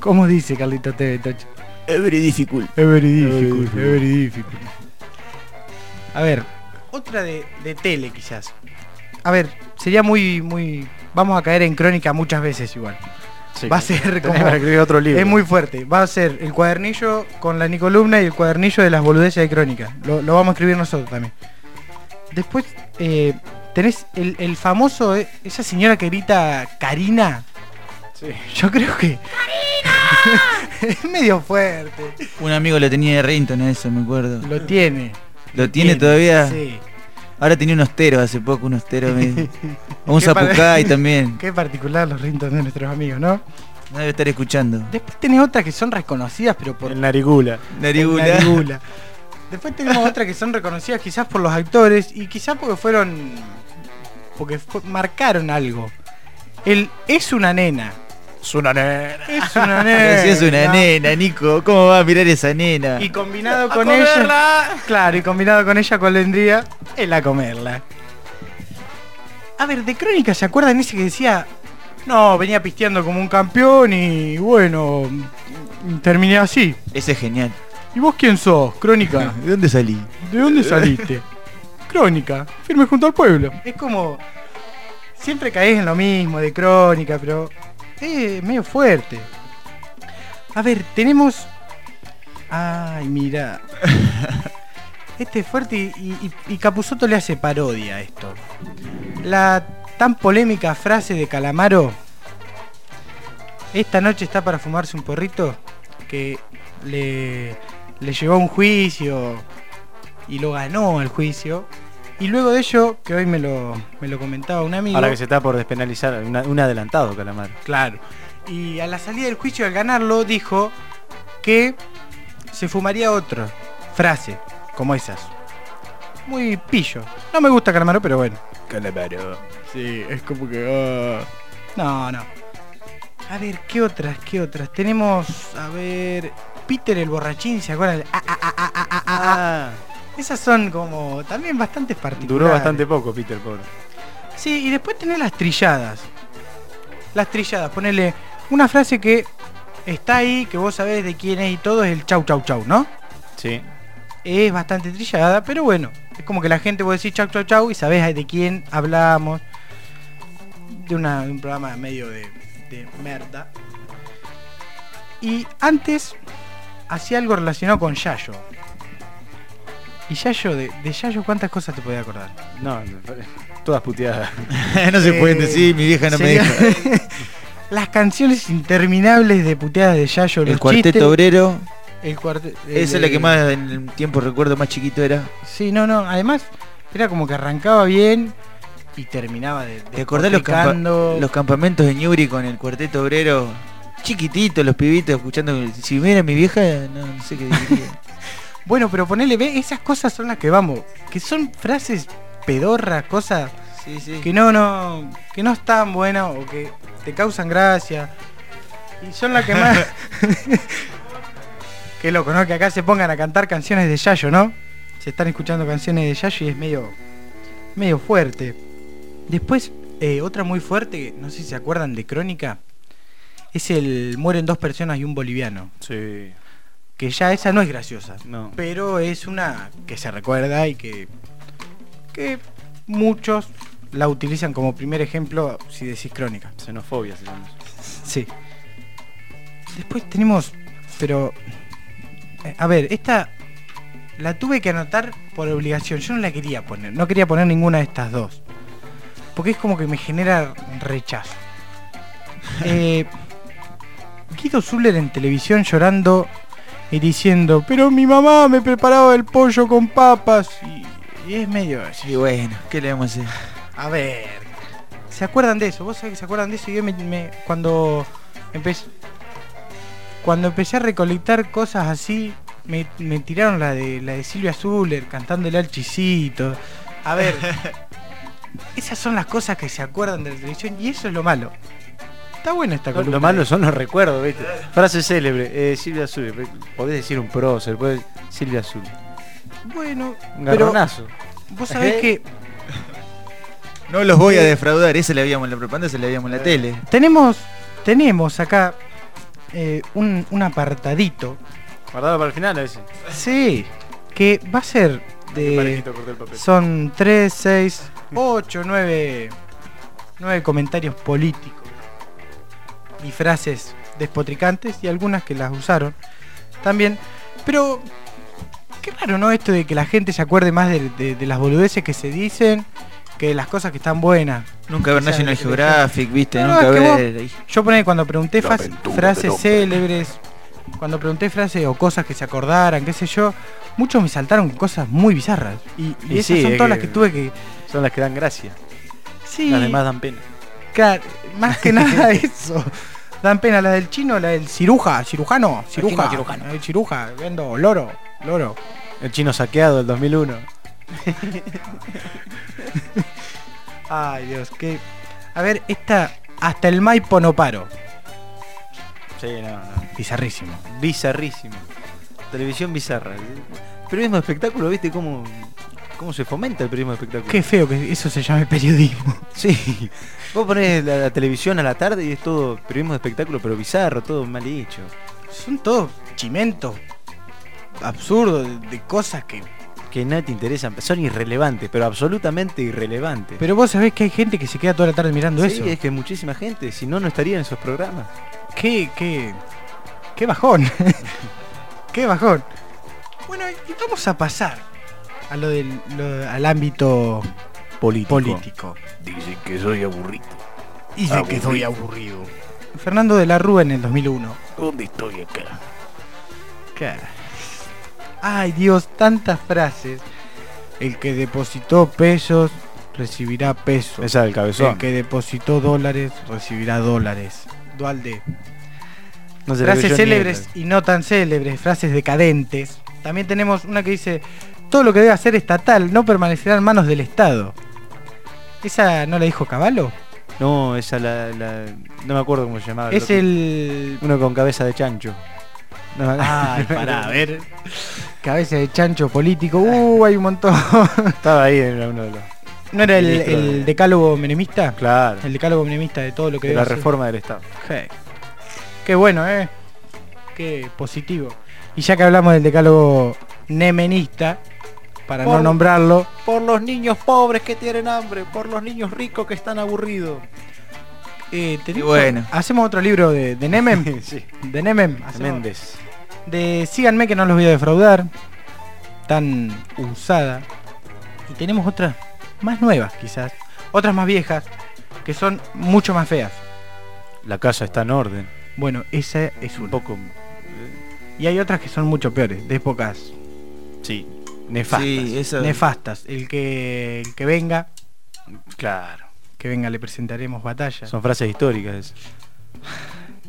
¿Cómo dice Carlitos Tevez, Tocho? Very difficult. Es very difficult, es very difficult. A ver, otra de, de tele quizás. A ver, sería muy, muy... Vamos a caer en crónica muchas veces igual. sí, Va a ser como... para escribir otro libro. Es muy fuerte. Va a ser el cuadernillo con la Nicolumna y el cuadernillo de las boludeces de crónica. Lo, lo vamos a escribir nosotros también. Después, eh, tenés el, el famoso, eh, esa señora que grita Karina. Sí. Yo creo que... es medio fuerte. Un amigo lo tenía de Rinton eso, me acuerdo. Lo tiene. ¿Lo tiene todavía? Sí. Ahora tenía unos teros hace poco, unos teros. me- Un zapucay también. Qué particular los rintos de nuestros amigos, ¿no? No debe estar escuchando. Después tenés otras que son reconocidas, pero por El Narigula. Narigula. el narigula. Después tenemos otras que son reconocidas quizás por los actores y quizás porque fueron. porque fue- marcaron algo. El es una nena. Es una nena. Es una nena. si es una nena, Nico. ¿Cómo va a mirar esa nena? Y combinado con ella. Claro, y combinado con ella con vendría el a comerla. A ver, de crónica, ¿se acuerdan ese que decía No, venía pisteando como un campeón y bueno, terminé así. Ese es genial. ¿Y vos quién sos? Crónica. ¿De dónde salí? ¿De dónde saliste? Crónica, firme junto al pueblo. Es como. Siempre caes en lo mismo de crónica, pero. Es medio fuerte. A ver, tenemos. Ay, mira. Este es fuerte y, y, Capusotto le hace parodia a esto. La tan polémica frase de Calamaro. Esta noche está para fumarse un porrito. Que le, le llevó a un juicio y lo ganó el juicio. Y luego de ello, que hoy me lo, me lo comentaba un amigo. Ahora que se está por despenalizar, una- un adelantado, Calamar. Claro. Y a la salida del juicio, al ganarlo, dijo que se fumaría otra frase como esas. Muy pillo. No me gusta Calamaro, pero bueno. Calamaro. Sí, es como que. ah. No, no. A ver, ¿qué otras? ¿Qué otras? Tenemos, a ver. Peter el borrachín, ¿se acuerdan? Ah, ah, ah, ah, ah, ah, ah, ah. Esas son como también bastante particulares. Duró bastante poco, Peter, pobre. Sí, y después tenés las trilladas. Las trilladas, ponele una frase que está ahí, que vos sabés de quién es y todo, es el chau chau chau, ¿no? Sí. Es bastante trillada, pero bueno, es como que la gente puede decir chau chau chau y sabés de quién hablamos. De, una- un programa medio de, de merda. Y antes hacía algo relacionado con Yayo. Y Yayo, de, de Yayo, ¿cuántas cosas te podía acordar? No, todas puteadas. no se pueden decir, mi vieja no me deja. Las canciones interminables de puteadas de Yayo, El los cuarteto chistes. obrero. El cuarteto. Esa es la que más en el tiempo recuerdo más chiquito era. Sí, no, no. Además, era como que arrancaba bien y terminaba de. ¿Te acordás los, campa- despotricando. los campamentos de Ñuri con el cuarteto obrero? Chiquititos, los pibitos escuchando. Si viera mi vieja, no, no sé qué diría. Bueno, pero ponele, ve, esas cosas son las que vamos. Que son frases pedorras, cosas que no, no, que no están buenas o que te causan gracia. Y son las que más. Qué loco, ¿no? Que acá se pongan a cantar canciones de Yayo, ¿no? Se están escuchando canciones de Yayo y es medio. medio fuerte. Después, eh, otra muy fuerte, no sé si se acuerdan de Crónica. Es el Mueren dos personas y un boliviano. Sí. Que ya esa no es graciosa. No. Pero es una que se recuerda y que. que muchos la utilizan como primer ejemplo si decís crónica. Xenofobia se llama. Sí. Después tenemos. Pero. eh, A ver, esta. La tuve que anotar por obligación. Yo no la quería poner. No quería poner ninguna de estas dos. Porque es como que me genera rechazo. Eh, Guido Zuller en televisión llorando y diciendo, pero mi mamá me preparaba el pollo con papas. Y, y es medio así. Y bueno, ¿qué le vamos a hacer? A ver. ¿Se acuerdan de eso? ¿Vos sabés que se acuerdan de eso? Yo me, me- cuando empecé cuando empecé a recolectar cosas así, me, me tiraron la de la de Silvia Zuller cantándole al chisito. A ver, esas son las cosas que se acuerdan de la televisión y eso es lo malo. Está buena esta columna. lo malo son los recuerdos, ¿viste? Frase célebre. eh, Silvia Azul. Podés decir un prócer, podés Silvia Azul. Bueno, Un pero garronazo. vos sabés ¿Eh? que No los voy a defraudar, esa la veíamos en la propaganda, esa la veíamos en la tele. tenemos tenemos acá eh, un, un apartadito. Guardado para el final a ese. Sí, que va a ser Qué de. Son 3, 6, 8, 9, 9 comentarios políticos y frases despotricantes y algunas que las usaron también. Pero qué raro, ¿no? Esto de que la gente se acuerde más de, de- de las boludeces que se dicen que de las cosas que están buenas. Nunca ver National Geographic, viste, No, nunca es que vos- ver. yo poné cuando pregunté aventura frases célebres, cuando pregunté frases o cosas que se acordaran, qué sé yo, muchos me saltaron con cosas muy bizarras. Y, y Y esas sí, son es todas las que- que tuve que. Son las que dan gracia. Sí. Las demás dan pena. Claro, más que nada eso. Dan pena la del chino, la del ciruja, cirujano, ciruja, cirujano. El ciruja, vendo loro, loro. El chino saqueado del 2001. Ay, Dios, que. A ver, esta. Hasta el Maipo no paro. Sí, no, no. Bizarrísimo. Bizarrísimo. Televisión bizarra. Periodismo de espectáculo, ¿viste cómo cómo se fomenta el periodismo de espectáculo. Qué feo que eso se llame periodismo. Sí. Vos ponés la, la televisión a la tarde y es todo periodismo de espectáculo, pero bizarro, todo mal hecho. Son todos chimentos absurdos de, de cosas que. Que nada te interesan, son irrelevantes, pero absolutamente irrelevantes. Pero vos sabés que hay gente que se queda toda la tarde mirando sí, eso. es que muchísima gente, si no, no estaría en esos programas. Qué, qué. Qué bajón. qué bajón. Bueno, y vamos a pasar a lo del, lo- al ámbito político. político. Dice que soy aburrido. Dice que soy aburrido. Fernando de la Rúa en el 2001. ¿Dónde estoy acá? Ay Dios, tantas frases. El que depositó pesos recibirá pesos. Esa del cabezón. El que depositó dólares recibirá dólares. Dualde. No frases célebres él. y no tan célebres, frases decadentes. También tenemos una que dice, todo lo que debe ser estatal no permanecerá en manos del Estado. ¿Esa no la dijo Caballo? No, esa la, la- No me acuerdo cómo se llamaba. Es el... Uno con cabeza de chancho. No, Ay, pará, a ver. Cabeza de chancho político. Uh, hay un montón. Estaba ahí en uno de los. ¿No era el, decálogo menemista? Claro. El decálogo menemista de todo lo que de la reforma del Estado. Je. Qué bueno, ¿eh? Qué positivo. Y ya que hablamos del decálogo nemenista, para no nombrarlo, Por los niños pobres que tienen hambre, por los niños ricos que están aburridos. eh, tenemos- bueno. hacemos otro libro de, de Nemem. sí. De Nemem. Méndez. De Síganme que no los voy a defraudar. Tan usada. Y tenemos otras más nuevas, quizás. Otras más viejas, que son mucho más feas. La casa está en orden. Bueno, esa es Un poco. Y hay otras que son mucho peores, de épocas Sí. Nefastas. Sí, eso. nefastas. El que, el que venga, Claro. que venga le presentaremos batalla. Son frases históricas. esas.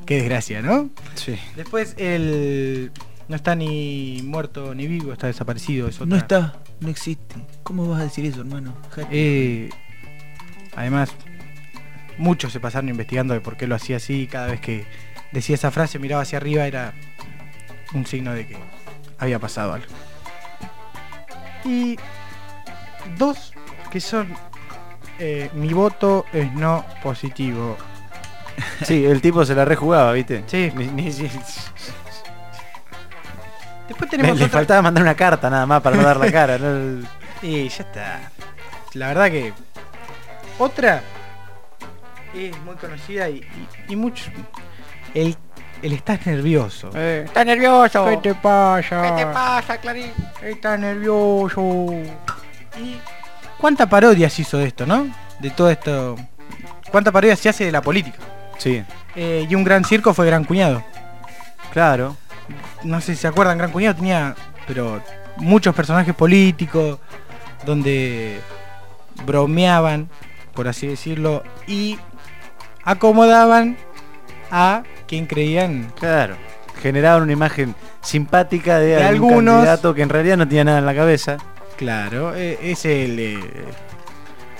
Qué desgracia, ¿no? Sí. Después el no está ni muerto ni vivo, está desaparecido. Es No está, no existe. ¿Cómo vas a decir eso, hermano? Eh, además, muchos se pasaron investigando de por qué lo hacía así. Cada vez que decía esa frase, miraba hacia arriba, era un signo de que había pasado algo. Y dos que son eh, mi voto es no positivo. Sí, el tipo se la rejugaba, ¿viste? Sí. Después le, tenemos le otra- faltaba mandar una carta nada más para no dar la cara. ¿no? Y ya está. La verdad que otra es muy conocida y, y, y mucho. El, el estás nervioso. ¡Está nervioso! ¿Qué te pasa? ¿Qué te pasa, Clarín? Estás nervioso. ¿Y cuánta parodia se hizo de esto, no? De todo esto. ¿Cuánta parodia se hace de la política? Sí, Eh, y un gran circo fue Gran Cuñado. claro. No sé si se acuerdan, Gran Cuñado tenía, pero muchos personajes políticos donde bromeaban, por así decirlo, y acomodaban a quien creían. Claro. Generaban una imagen simpática de, De algún algunos. candidato que en realidad no tenía nada en la cabeza. Claro, eh, es el eh,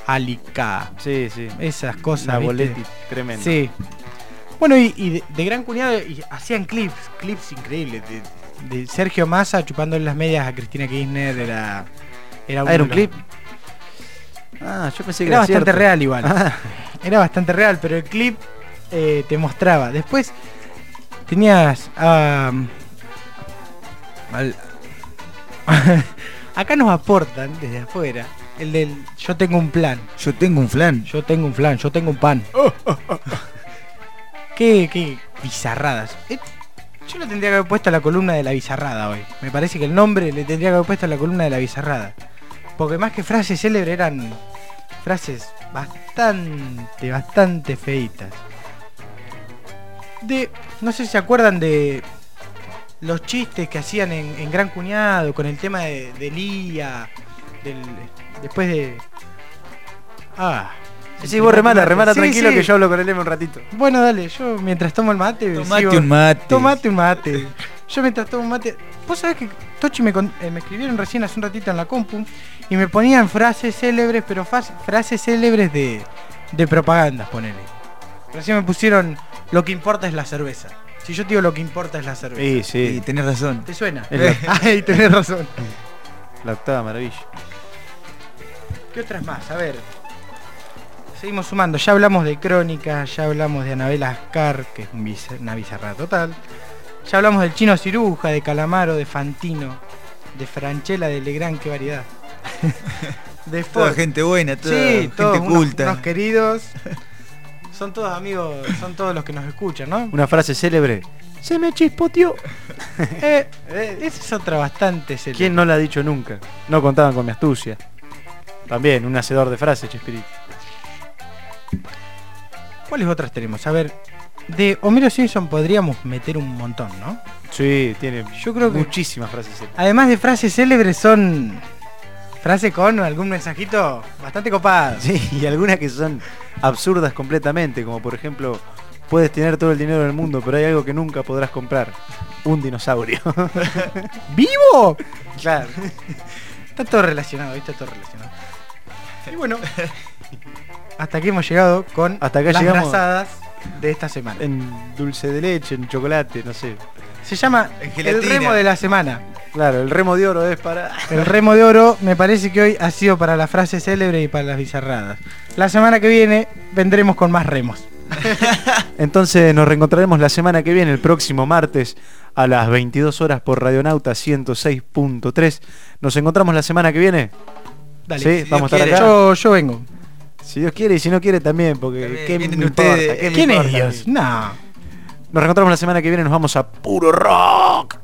Alica, Sí, sí. esas cosas. Una tremenda. Sí. Bueno, y, y de, de Gran Cuñado y hacían clips, clips increíbles. De, de Sergio Massa chupándole las medias a Cristina Kirchner. Era, era, Ah, era un clip. Ah, yo pensé que Era era bastante cierto. real igual. Ah, Era bastante real, pero el clip eh, te mostraba. Después tenías a. al- Acá nos aportan desde afuera el del yo tengo un plan. Yo tengo un flan. Yo tengo un flan, yo tengo un pan. qué, qué bizarradas. Eh, Yo le tendría que haber puesto a la columna de la bizarrada hoy. Me parece que el nombre le tendría que haber puesto a la columna de la bizarrada. Porque más que frases célebres eran frases bastante, bastante feitas. De, no sé si se acuerdan de los chistes que hacían en, en Gran Cuñado con el tema de, de Lía, del, después de... Ah. Sí, vos remata, remata Sí, tranquilo sí. que yo hablo con el M un ratito. Bueno, dale, yo mientras tomo el mate. Tomate sigo- un mate. Tomate un mate. Yo mientras tomo un mate. Vos sabés que Tochi me, eh, me escribieron recién hace un ratito en la compu y me ponían frases célebres, pero frases célebres de, de propagandas, ponele. Recién me pusieron lo que importa es la cerveza. Si yo te digo lo que importa es la cerveza. Sí, sí. Y tenés razón. ¿Te suena? Ay, tenés razón. La octava maravilla. ¿Qué otras más? A ver. Seguimos sumando. Ya hablamos de Crónicas, ya hablamos de Anabel Ascar, que es una bizarra total. Ya hablamos del Chino Ciruja, de Calamaro, de Fantino, de Franchella, de Legrand, qué variedad. de Toda gente buena, toda sí, gente todos unos- culta. unos queridos. Son todos amigos, son todos los que nos escuchan, ¿no? Una frase célebre. Se me chispoteó. Eh, esa es otra bastante célebre. ¿Quién no la ha dicho nunca? No contaban con mi astucia. También, un hacedor de frases, Chespirito. ¿Cuáles otras tenemos? A ver, de Homero Simpson podríamos meter un montón, ¿no? Sí, tiene Yo creo que- muchísimas frases célebres. Además de frases célebres son frases con algún mensajito bastante copado. Sí, y algunas que son absurdas completamente, como por ejemplo, puedes tener todo el dinero del mundo, pero hay algo que nunca podrás comprar. Un dinosaurio. ¿Vivo? Claro. Está todo relacionado, ¿viste? Está todo relacionado. Y bueno, hasta aquí hemos llegado con Hasta acá las llegamos. de esta semana. En dulce de leche, en chocolate, no sé. Se llama el remo de la semana. Claro, el remo de oro es para... El remo de oro me parece que hoy ha sido para la frase célebre y para las bizarradas. La semana que viene vendremos con más remos. Entonces nos reencontraremos la semana que viene, el próximo martes, a las 22 horas por Radionauta 106.3. Nos encontramos la semana que viene. Dale. Sí, Si vamos Dios a estar quiere. acá. Yo, yo vengo. Si Dios quiere y si no quiere también, porque ¿qué me importa? ustedes. ¿Qué me ¿Quién es? Dios? No. Nos reencontramos la semana que viene. Nos vamos a puro rock.